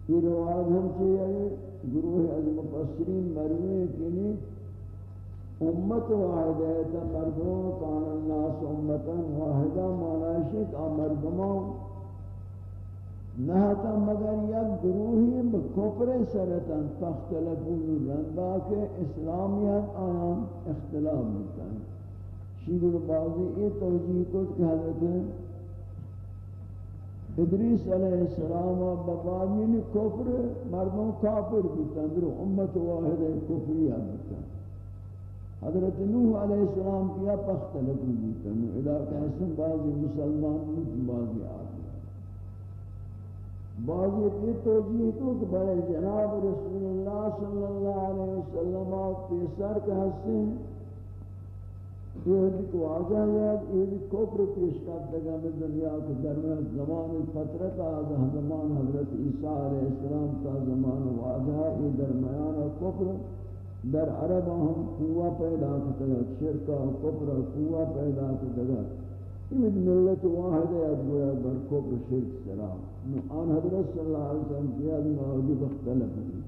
یہ روایت ہم سے گروہ از مفسرین مروی کے کہ امت واحدیت مردوں کان الناس امتا واحدہ معنیشک مردموں نہتا مگر یک گروہی بکفر سرطن فاختلفون رندہ کے اسلامیت آیان اختلاف ملتا ہے۔ شیگر بازی یہ توجیہ کو کہ حضرت ادریس علیہ السلام ببادین کفر مردوں کافر بودتا در امت واحد کفریہ بودتا حضرت نوح علیہ السلام کیا پخت پختلف بودتا نو علاقہ حسن بعضی مسلمان بود بعضی آدمی بعضی یہ توجیہ کو کہ بڑے جناب رسول اللہ صلی اللہ علیہ وسلم پیسر کے حسن یہ ایک واضح ہے، یہ کفر پیش کرتا ہے میں دنیا کے درمیان زمان فترت آز زمان حضرت عیسیٰ علیہ السلام تا زمان واضح ہے، یہ درمیان کفر در عرب ہم قوہ پیدا کرتا ہے شرکہ کفر قوہ پیدا کرتا ہے یہ ملت واحد ہے گویا بر کفر شرک سلام. آن حضرت صلی اللہ علیہ وسلم کی کیا موجود اختلف ہے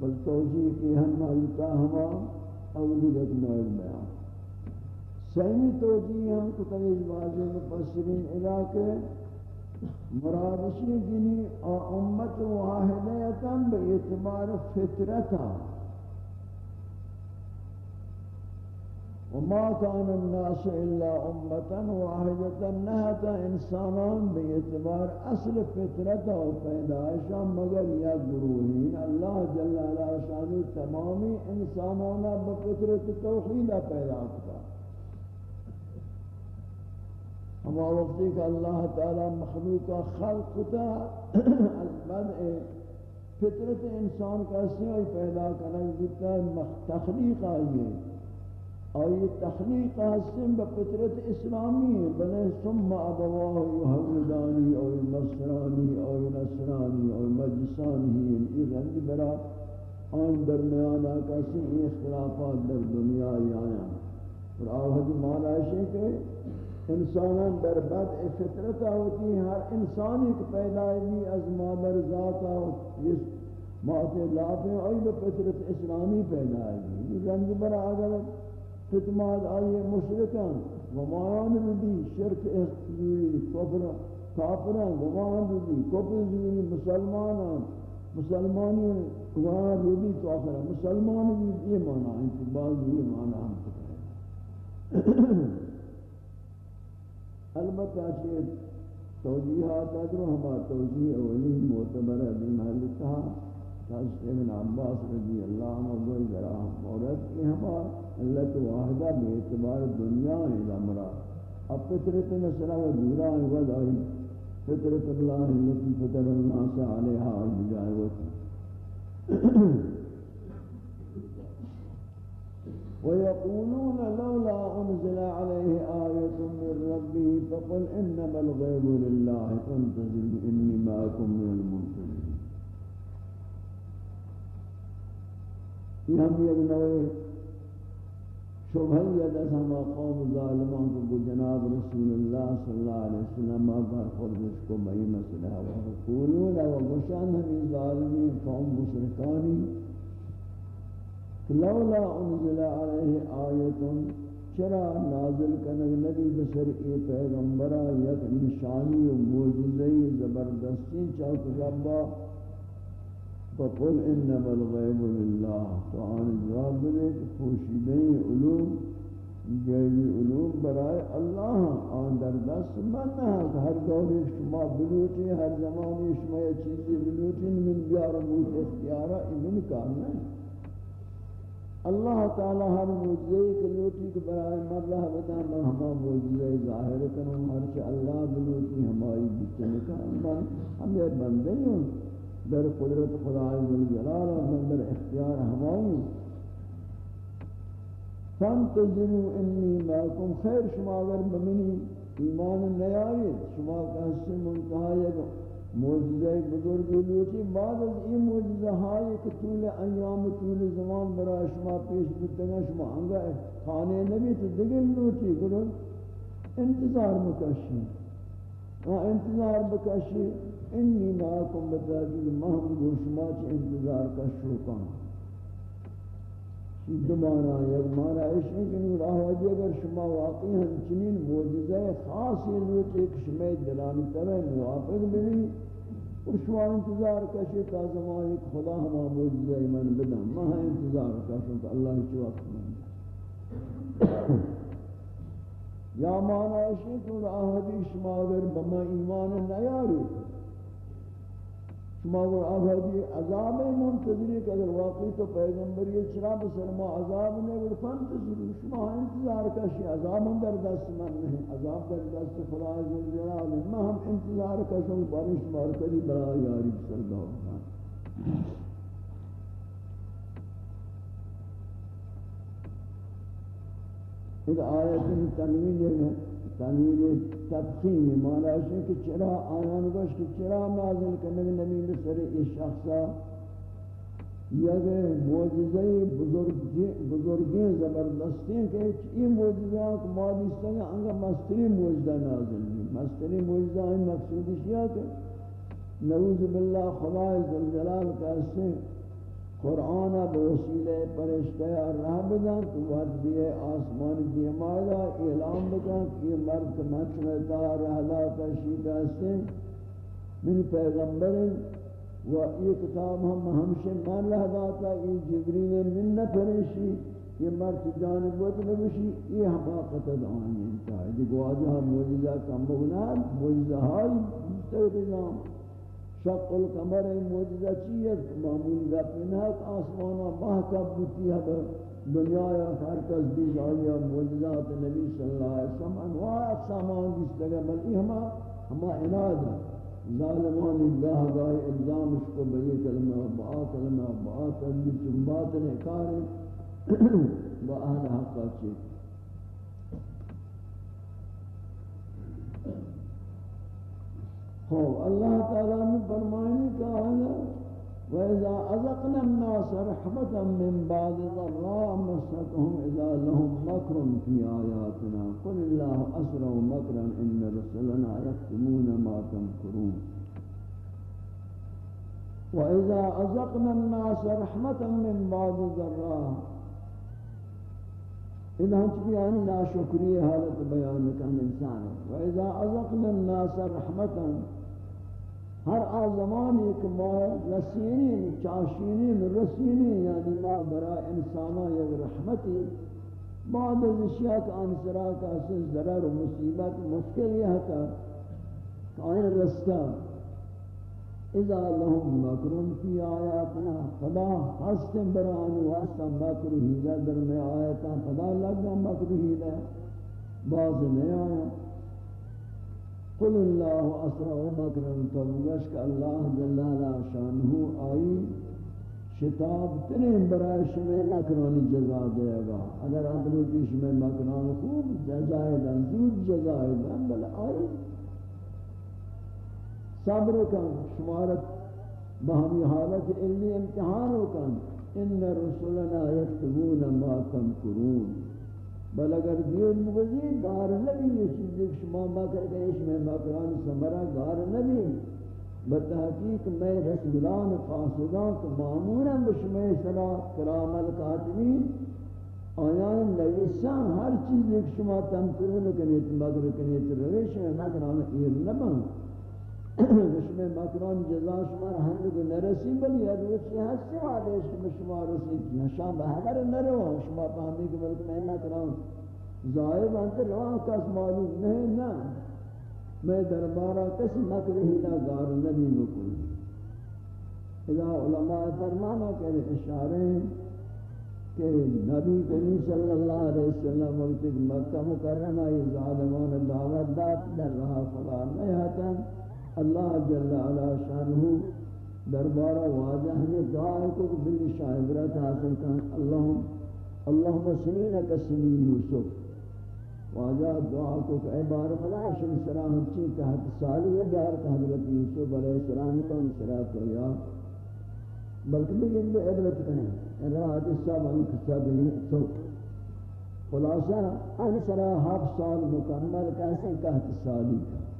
بل توجیہ کی ہم مالتا ہمارا اولیت مائل بیان. سیمی توجیہ ہم کو تنیز واضح مفسرین علاقے مرادشی جنی امت واحدیتا بے اعتبار فطرتا. وما كان الناس إلا أمة واحدة نهت إنسانان باعتبار أصل فطرة وفيدائشا مگر يا گروهين الله جل على شانه تمامي إنسانانا بفطرة توحيد پیدا کتا. ہما وقتی کہ اللہ تعالی مخلوق خلق کتا [CLEARS THROAT] البدء فطرت انسان کا سے پیدا کرنا جتا تخلیق آئیے اور یہ تخلیق حسن بفطرت اسلامی ہے۔ بلے ثم ابواہ یحودانی اور نصرانی اور نصرانی اور مجسانی یعنی یہ رنگ برا آن درمیان آکاسی اختلافات در دنیا آیا۔ اور آوہد مانا ہے کہ انسانان در بد فطرت ہوتی ہر انسانی کے پیدا از مادر ذاتا جس مات لافیں اور بفطرت اسلامی پیدا رنگ برا آگرد فتماد آئیے مشرکان ومایان ردی شرک اخذوری کفر کافران ومایان ردی کفر زوری، مسلمانان مسلمانی ومایان ردی تو آخر مسلمان بھی یہ معنی ہے کہ بعض یہ معنی ہم البتہ شیئر توجیحات ادرو ہما توجیح اولی معتبر ابن محل تھا حضرت ابن عباس رضی اللہ عنہ وہ ذرا عورت کی ہما علت واحدہ بے اعتبار دنیا ہے امرا اب فطرت نسرہ و دورا ہے ودائی فطرت اللہ التي فطر الناس علیہا بجائے وطن ويقولون لولا أنزل عليه آية من ربه فقل إنما الغيب لله فانتظروا إني معكم من المنتظرين. یہ ہم یک نوے شبہیت از ہما قوم ظالمان کو جناب رسول اللہ صلی اللہ علیہ وسلم پر خردش کو بئی مسئلہ و قولون و گشان ہمیں ظالمین قوم مشرکانی لولا انزل علیہ آیتن چرا نازل کنگ نبی بسر ای پیغمبرہ یک نشانی و موجزی زبردستی چاک ربا فقل انما الغیب للہ تو آن جواب دے کہ پوشیدہی علوم غیبی علوم برائے اللہ آن در دست من نہ ہے ہر دوری شما بلوٹی، ہر زمانی شما یہ چیزی بلوٹی، من بیار بود اختیارا امن کار نہیں اللہ تعالی ہر موجزے کے لوٹی کے برائے مرلہ بتا میں ہما موجزے ظاہر کروں، ہر چا اللہ بلوٹی ہماری بچنے کا ہم یہ بندے ہوں۔ در قدرت خدای جلال و من در اختیار ہمائی۔ فانتظروا انی معکم خیر شما اگر بمنی ایمان نیاری شما کا حصہ منتہا یک موجزہ بزرگ لوٹی، بعد از این موجزہ ہائی کہ طول ایام طول زمان برای شما پیش بتنا شما انگا خانے نبی تو دگل لوٹی کرو انتظار مکشی. انتظار بکشی. انی معاکم بتاجید محمد و شما چی انتظار کا شوکان شید مانا یک مانا اشنی کہ نور آوازی اگر شما واقعی ہمچنین موجزہ خاصی لوٹ ایک شما دلانی طرح موافق بلی اور شما انتظار کا تا زمان ایک خدا ہما موجزہ من بدن۔ مہا انتظار کا شما اللہ چی وقت من یا مانا اشنی کہ نور آوازی شما اگر بما ایمان نیاری شما اگر آبادی عذاب منتظری کہ اگر واقعی تو پیغمبر یہ چرا بسر، ما عذاب نے اگر فانتظری، شما انتظار کشی، عذاب در دست من نہیں، عذاب در دست خدا عزیز جلال ما ہم انتظار کشوں بارش مارکلی برا یاری بسر دو ایک آیت تنوین ہے تنویر تبخیم مانا ہے کہ چرا آیان گوش کہ چرا نازل کرنے نبی مصر اس شخصا؟ یک موجزہ بزرگی بزرگی زبردستی کہ یہ موجزہ کو مادی سنگا انگا مستری موجزہ نازل بھی مستری موجزہ ان مقصود ہے کہ نعوذ باللہ خدا ذوالجلال کا اسے قرآن بوسیلہ پرشتہ رہ بدن تو وقت بھی آسمان دی مالا اعلان بکن کہ مرد منچ میں تا رہلا تشید سے من پیغمبر و یہ کتاب ہم ہمشہ من رہلا تا یہ جبریل من نہ پرشی یہ مرد جانب وقت نبشی یہ حقاقت دعانی انتہائی۔ دیکھو آجا موجزہ کم بگناد موجزہ ہائی مستقل شق القمر موجزہ چیئے معمول گپن ہے کہ آسمانا محکب بوتی ہے دنیا یا ہر کس بھی جائیہ موجزات نبی صلی اللہ علیہ وسلم انواع اقسامان جس لگا بلکہ ہما ہما اناد ہے ظالمان اللہ گاہی الزام اس کو بئی کلمہ بآ کلمہ بآ کلمہ چنبات نکار [COUGHS] با اہل حقا چیئے خوب اللہ تعالیٰ نے فرمائنی کہا ہے وَإِذَا أَذَقْنَا النَّاسَ رَحْمَةً مِّن بَعْدِ ضَرَّاءٍ مَّسَّتْهُمْ إِذَا لَهُم مَّكْرٌ فِي آيَاتِنَا قُلِ اللَّهُ أَسْرَعُ مَكْرًا إِنَّ رُسُلَنَا يَكْتُمُونَ مَا تَمْكُرُونَ. وَإِذَا أَذَقْنَا النَّاسَ رَحْمَةً مِّن بَعْدِ ضَرَّاءٍ. اذا ہم چکی آنی ناشکری حالت بیان کن انسان. و اذا ازقنا الناس رحمتا ہر آزمان ایک ما رسینی چاشینی رسینی یعنی ما برا انسانا یک رحمتی. بعد از اشیاء کا انسرا کا سن ضرر و مصیبت مشکل یہ تھا کہ آئین رستہ اذا لهم مکرون فی آیاتنا فدا حسن بران واسطا مکر ہیلہ در میں آیتا فدا لگا مکر ہیلہ باز نہیں آیا قل اللہ اسرع مکرن تو مشک اللہ جلالہ شانہو آئی شتاب تنین برای شمی مکرانی جزا دے گا۔ اگر ادروتی شمی مکران خوب جزائے دن، زود جزائے دن، بل آئی صبر کن شمارت بہمی حالت علی امتحان کن۔ ان رسولنا یکتبون ما تمکرون بل اگر دیر مغزی، گار نبی، یہ چیز ایک شما مکر کہ اس میں مکران سمرہ گار نبی. بتحقیق میں رسولان قاصدان تو معمولا بشمع سرا کرام القاتبین آیان نویسان ہر چیز ایک شما تمکرون کنیت مگر کنیت رویش میں مکران ایر نبان میں مکران جزا شما ہم کو نرسی بلی ہے روچی ہستے آدیش میں شما رسی نشان بہدر نرو. شما پہمی کہ بلکہ میں مکران ظاہر انت روان کس معلوم. نہیں نا میں دربارہ کسی مکر ہیلا گار نبی بکل اذا علماء فرمانا کہ اشارے کہ نبی کریم صلی اللہ علیہ وسلم وقت مکہ مکرمہ یہ ظالمان دعوت دات در رہا خدا نہیں ہتا اللہ جل علا شانہ دربارہ واضح نے دعا کو بل شاہبرت حاصل کر اللہم اللہم سنینک سنی یوسف۔ واضح دعا کو کہ اے بار خدا شن سلام چی تحت سالی ہے دار کہ حضرت یوسف علیہ السلام کو انشراء کو یا بلکہ بگن دے عبرت کریں۔ راحت صاحب ان کسب سوک خلاصہ، ان انشراء ہف سال مکمل کیسے کہت سالی کا۔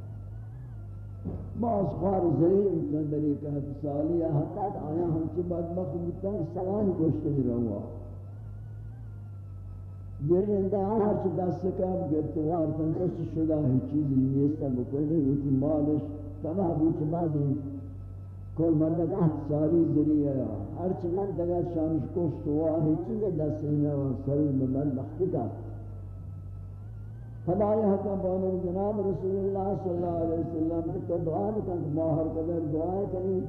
باز خوار زهیر بودن در یک حد سالی یا حتی آیا همچه بدبخت بودن سوان گشته روا گرنده ها هرچه دست کم گرفتوار چیز شده هیچ چیزی نیست بکنه یکی مالش تمه بود که بعد کل مردگ احد سالی ذریعه هرچه مردگ شانش کشت و هیچ چیز دست اینه و سری به بدبختی کرد خدای حق بانو جناب رسول اللہ صلی اللہ علیہ وسلم تو دعا کن ماہر قدر دعا کریں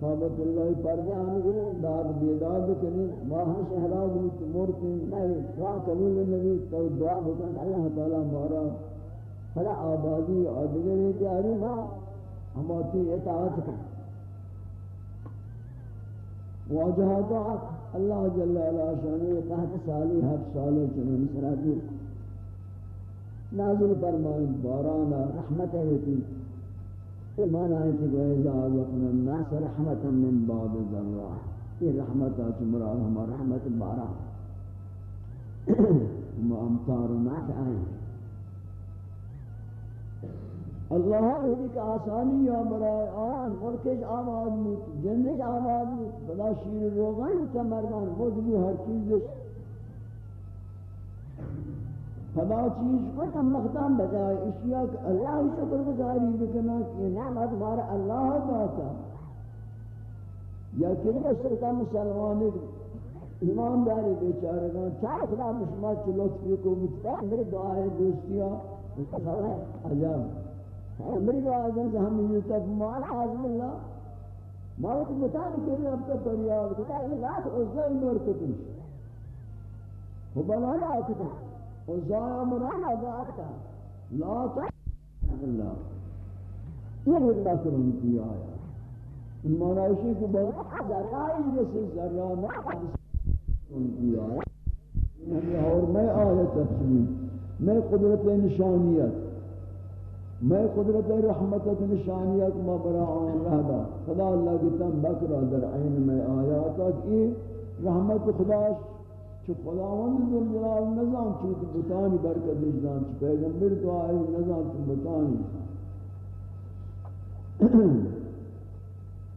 قابط اللہ پردے آنے گئے داد بیداد کریں ماہر شہرہ بلت مورتی نہیں دعا قبول نبی تو دعا بکن اللہ تعالی مارا خدا آبادی آدگری تیاری ما ہماتی اطاعت کریں۔ واجہ دعا اللہ جل علیہ شانہ تحت سالی حب سالے چنون سراتو نازل فرمائیں بارانا رحمت ہے ہوتی ایمان آئے تھے کہ اذا آزقنا الناس رحمتا من بعد ذرہ یہ رحمت آچ مراد ہمارا رحمت باران۔ ہم امتار ناک آئیں اللہ ہدی کا آسانی یا برائے آن ملکش آباد موت جنش آباد موت بلا شیر روغان تا مردان موجبو ہر چیزش فلا چیز کو ہم مقدام بجائے اشیاء کہ اللہ شکر گزاری بکنا کہ نعمت مارا اللہ داتا یا کلمہ سرطہ مسلمان ایمان داری بیچارے گا چاہ خدا مسلمان کی لطفی کو مجھتا میری دعائے دوستیا عجب۔ ہاں، میری دعائے دن دوستیا ہم مجھتا فمان حاضر اللہ۔ موت مطابق کہ اب تک پریاد کتا ہے لا تو عزائی مرکتش وہ بلا لا کتا وزایا مرانا ذاتا لا تعلم اللہ یہ اللہ کرم کی آیا ان معنی کو بہت ذرائع جیسے نہ ان کی آیا اور میں آیت تفسیر میں قدرت نشانیت میں قدرت رحمت نشانیت ما برا آن رہدا خدا اللہ کی تم بکرہ در عین میں آیاتا کہ رحمت خداش چو خداوند ذل جلال نظام چو بتانی برکت نظام چو پیغمبر دعائی نظام چو بتانی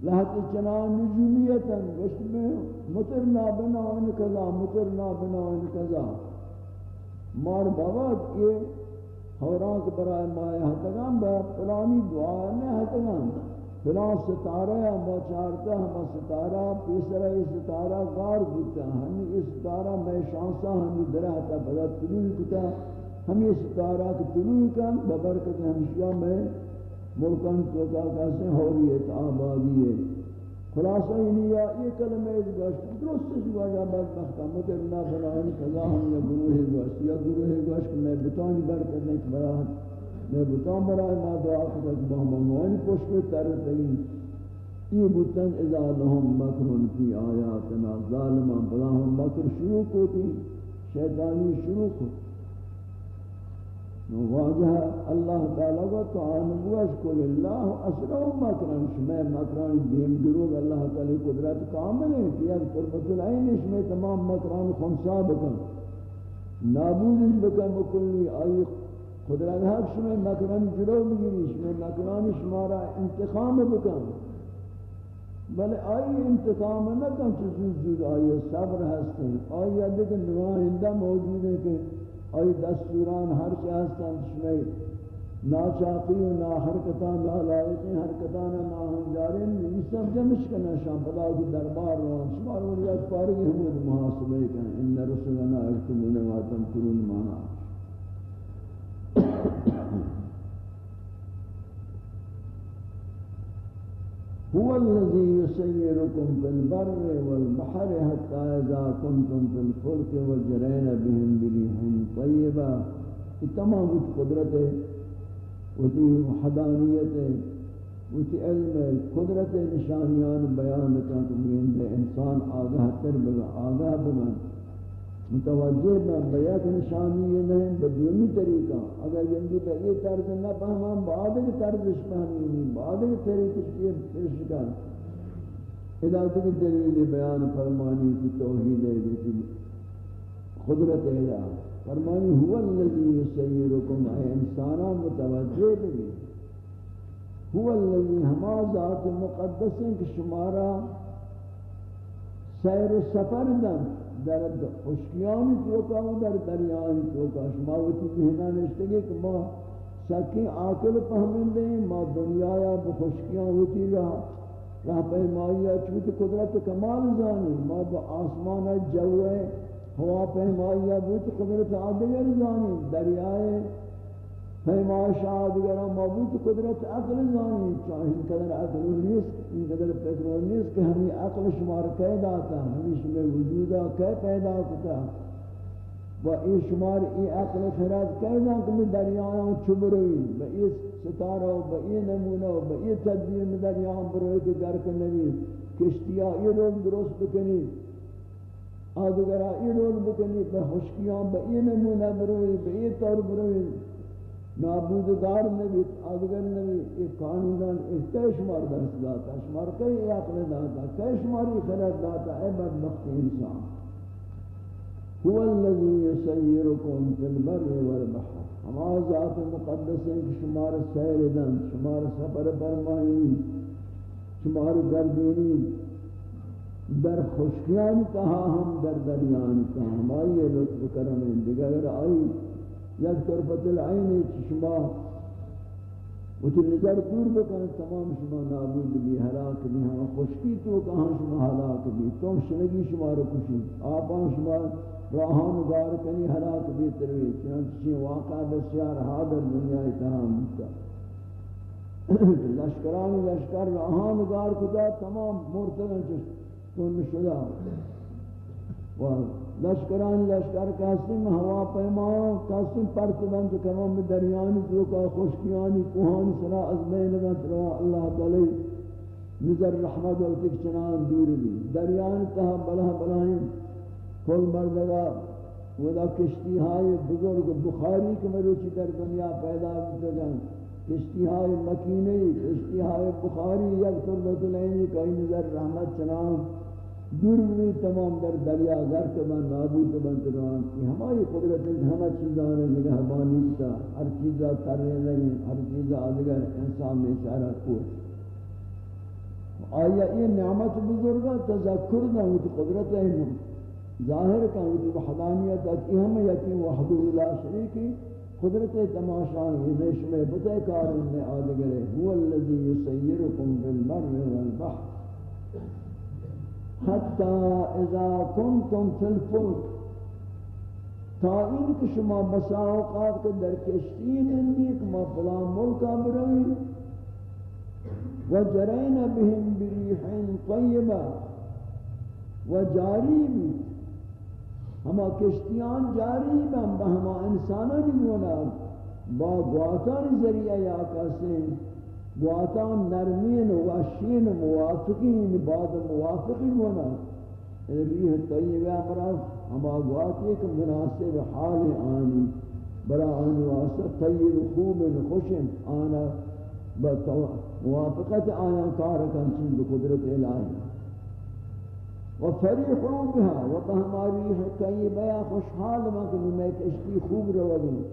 لحظ چنان نجومیتا گشت میں مطر نابنا ان کذا مطر نابنا ان کذا مار بابات یہ حوراک برای مائے حتگان با فلانی دعا نے حتگان. فلان ستارہ ہم چارتا ہم ستارہ پیسرہ یہ ستارہ غار بوتا ہم یہ ستارہ میں شانسا ہم درہتا بدا طلوع کتا ہم یہ ستارہ کی طلوع کن ببرکت ہمشیہ میں ملکان تو کا کیسے ہوریت آبادی ہے۔ خلاصہ یعنی یا یہ کلمہ اس گوشت درست اس وجہ بدبختہ مگر نہ بنائیں قضا ہم یا گروہ گوشت، یا گروہ گوشت میں بتانی برکت نہیں برا میں بتان برای ما دعا کرتا کہ بہم اموانی پشت تر تگین یہ بتن اذا لهم مکرن فی آیاتنا ظالمان بلا ہم مکر شروع کو تھی۔ شیطانی شروع کو۔ تھی واجہ اللہ تعالی کو تو انبوش کو اللہ اسرع مکرن۔ شما مکران دیم گروہ، اللہ تعالی قدرت کامل ہے کہ اب قربت العین اس تمام مکران خمسا بکن۔ نابود بکن، بکلی آئی قدرت حق شما مکران جلو بگیری شما مکران شمارا انتخام بکن. بل آئی انتقام نہ کن چیز زود؟ آئی صبر ہستے آئی لیکن نمائندہ موجود ہے کہ آئی دستوران ہر چاہستان شمی ناچاقی و نا حرکتان نا حرکتان نا ہنجارین یہ سب جمش کرنا شام پدا کی دربار روان شمار ولیات پارگی حمود محاسبے کرنا ان رسولنا ارتمون واتم کرون مانا. هو الذي يسيركم في البر والبحر حتى إذا كنتم في الفلك وجرين بهم بريح طيبة. تمام قدرت وتی وحدانیت وتی علم قدرت نشانیان بیان کن تو انسان آگاہ تر بگا آگاہ بگن متوجہ میں بیعت نشانی یہ نہیں بدلمی طریقہ۔ اگر یندی پہ یہ طرز نہ پہمان بعد کے طرز پہنی نہیں، بعد کے طریقے کی پیش کر۔ ہدایت کی دلیل بیان فرمانی کی توحید ہے جیسی قدرت الہ فرمانی هو الذي يسيركم اے انسانا متوجہ بھی هو الذي ہما ذات مقدس کہ شمارا سیر و سفر دن در خشکیانی توکا و در دریانی توکا شما وچی ذہنہ نشتگی کہ ما سکی آکل پہمن دیں ما دنیا یا بخشکیان ہوتی رہا رہ پیمائیہ چوت قدرت کمال زانی. ما با آسمان جوئے ہوا پیمائیہ بوت قدرت آدگر زانی. دریائے پیمائش آدگرہ مابوت قدرت عقل زانی چاہی قدر عقل نیست ان قدر پیدرون نیست کہ ہمیں عقل شمار کہہ داتا ہمیں شمار وجودہ کہہ پیدا کتا و ای شمار ای عقل خراد کہہ دا کہ میں دریاں چبروی با ای ستارہ با ای نمونہ با ای تدبیر میں دریاں بروی کہ گر کنوی کشتیاں ای روز درست بکنی آدگرہ ای روز بکنی با خشکیاں با ای نمونہ بروی با ای طور بروی نابود دار نبی آدگر نبی ایک قانونان ایک کئی شمار درس داتا، شمار کئی عقل داتا، کئی شماری خلط داتا، اے بدبخت انسان۔ هو الذي يسيركم في البر والبحر۔ ہما ذات مقدس ہے کہ شمار سیر دن شمار سفر فرمائی شمار گردینی در خشکیان کہا ہم، در دریان کہا ہمائی لطف کرم دیگر آئی۔ یک طرفت العین شما وچ نظر دور بکن تمام شما نابود بھی ہلاک بھی ہم خشکی تو کہاں شما ہلاک بھی تم شنگی شما رو کشی آپاں شما راہان گار کنی ہلاک بھی تروی. چنانچہ واقع بسیار حاضر دنیا اتحام ہوتا [COUGHS] لشکران لشکر راہان گار کتا، تمام مرتبن چنانچہ شدہ لشکران، لشکر کاسم ہوا پیما کاسم پرت بند کمام دریانی تو کا خشکیانی کوہانی سرا از بین گت روا اللہ تعالی نظر رحمت و تک چنان دور بھی۔ دریان تہا بلا بلائیں، کل مردگا ودا کشتی ہائے بزرگ بخاری کے مروچی در دنیا پیدا ہوتے جان۔ کشتی ہائے مکینی، کشتی ہائے بخاری، یک تربت لینی کئی نظر رحمت چنان۔ دور بھی تمام در دریا غرق بن نابود بن تروان کی ہماری قدرت ہے ہمہ چیزاں نگہبانی کا ہر چیزا کرنے لگے، ہر چیزا دیگر انسان میں اشارہ کو آیا یہ نعمت بزرگا تذکر نہ ہوتی قدرت ہے ظاہر کا وحدانیت اکی ہم یکی وحدو لا شریکی قدرت تماشائی نش میں بتے کارن نے آدگرے هو الذي يسيركم بالبر والبحر. حتى اذا كنتم في الفلك تا این کہ شما بسا اوقات کے در کشتین اندی کہ ما فلان ملکا بروئی و جرین بهم بریح طیبہ و جاری بھی ہما کشتیان جاری بہم بہما انسانان گونا با گواتان ذریعہ یا کسے گواتان نرمین و اشین موافقین، بعد موافقی گونا ریح طیبہ برا ہما گوات ایک مناسب حال آنی. برا آن واسطہ طیب، خوب خوشن آنا. موافقت آیا کارکن چند قدرت الہی وفرحوا بها وبهماری طیبہ خوشحال مکن میں کشتی خوب رو گئی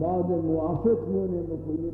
بعد موافق ہونے میں کوئی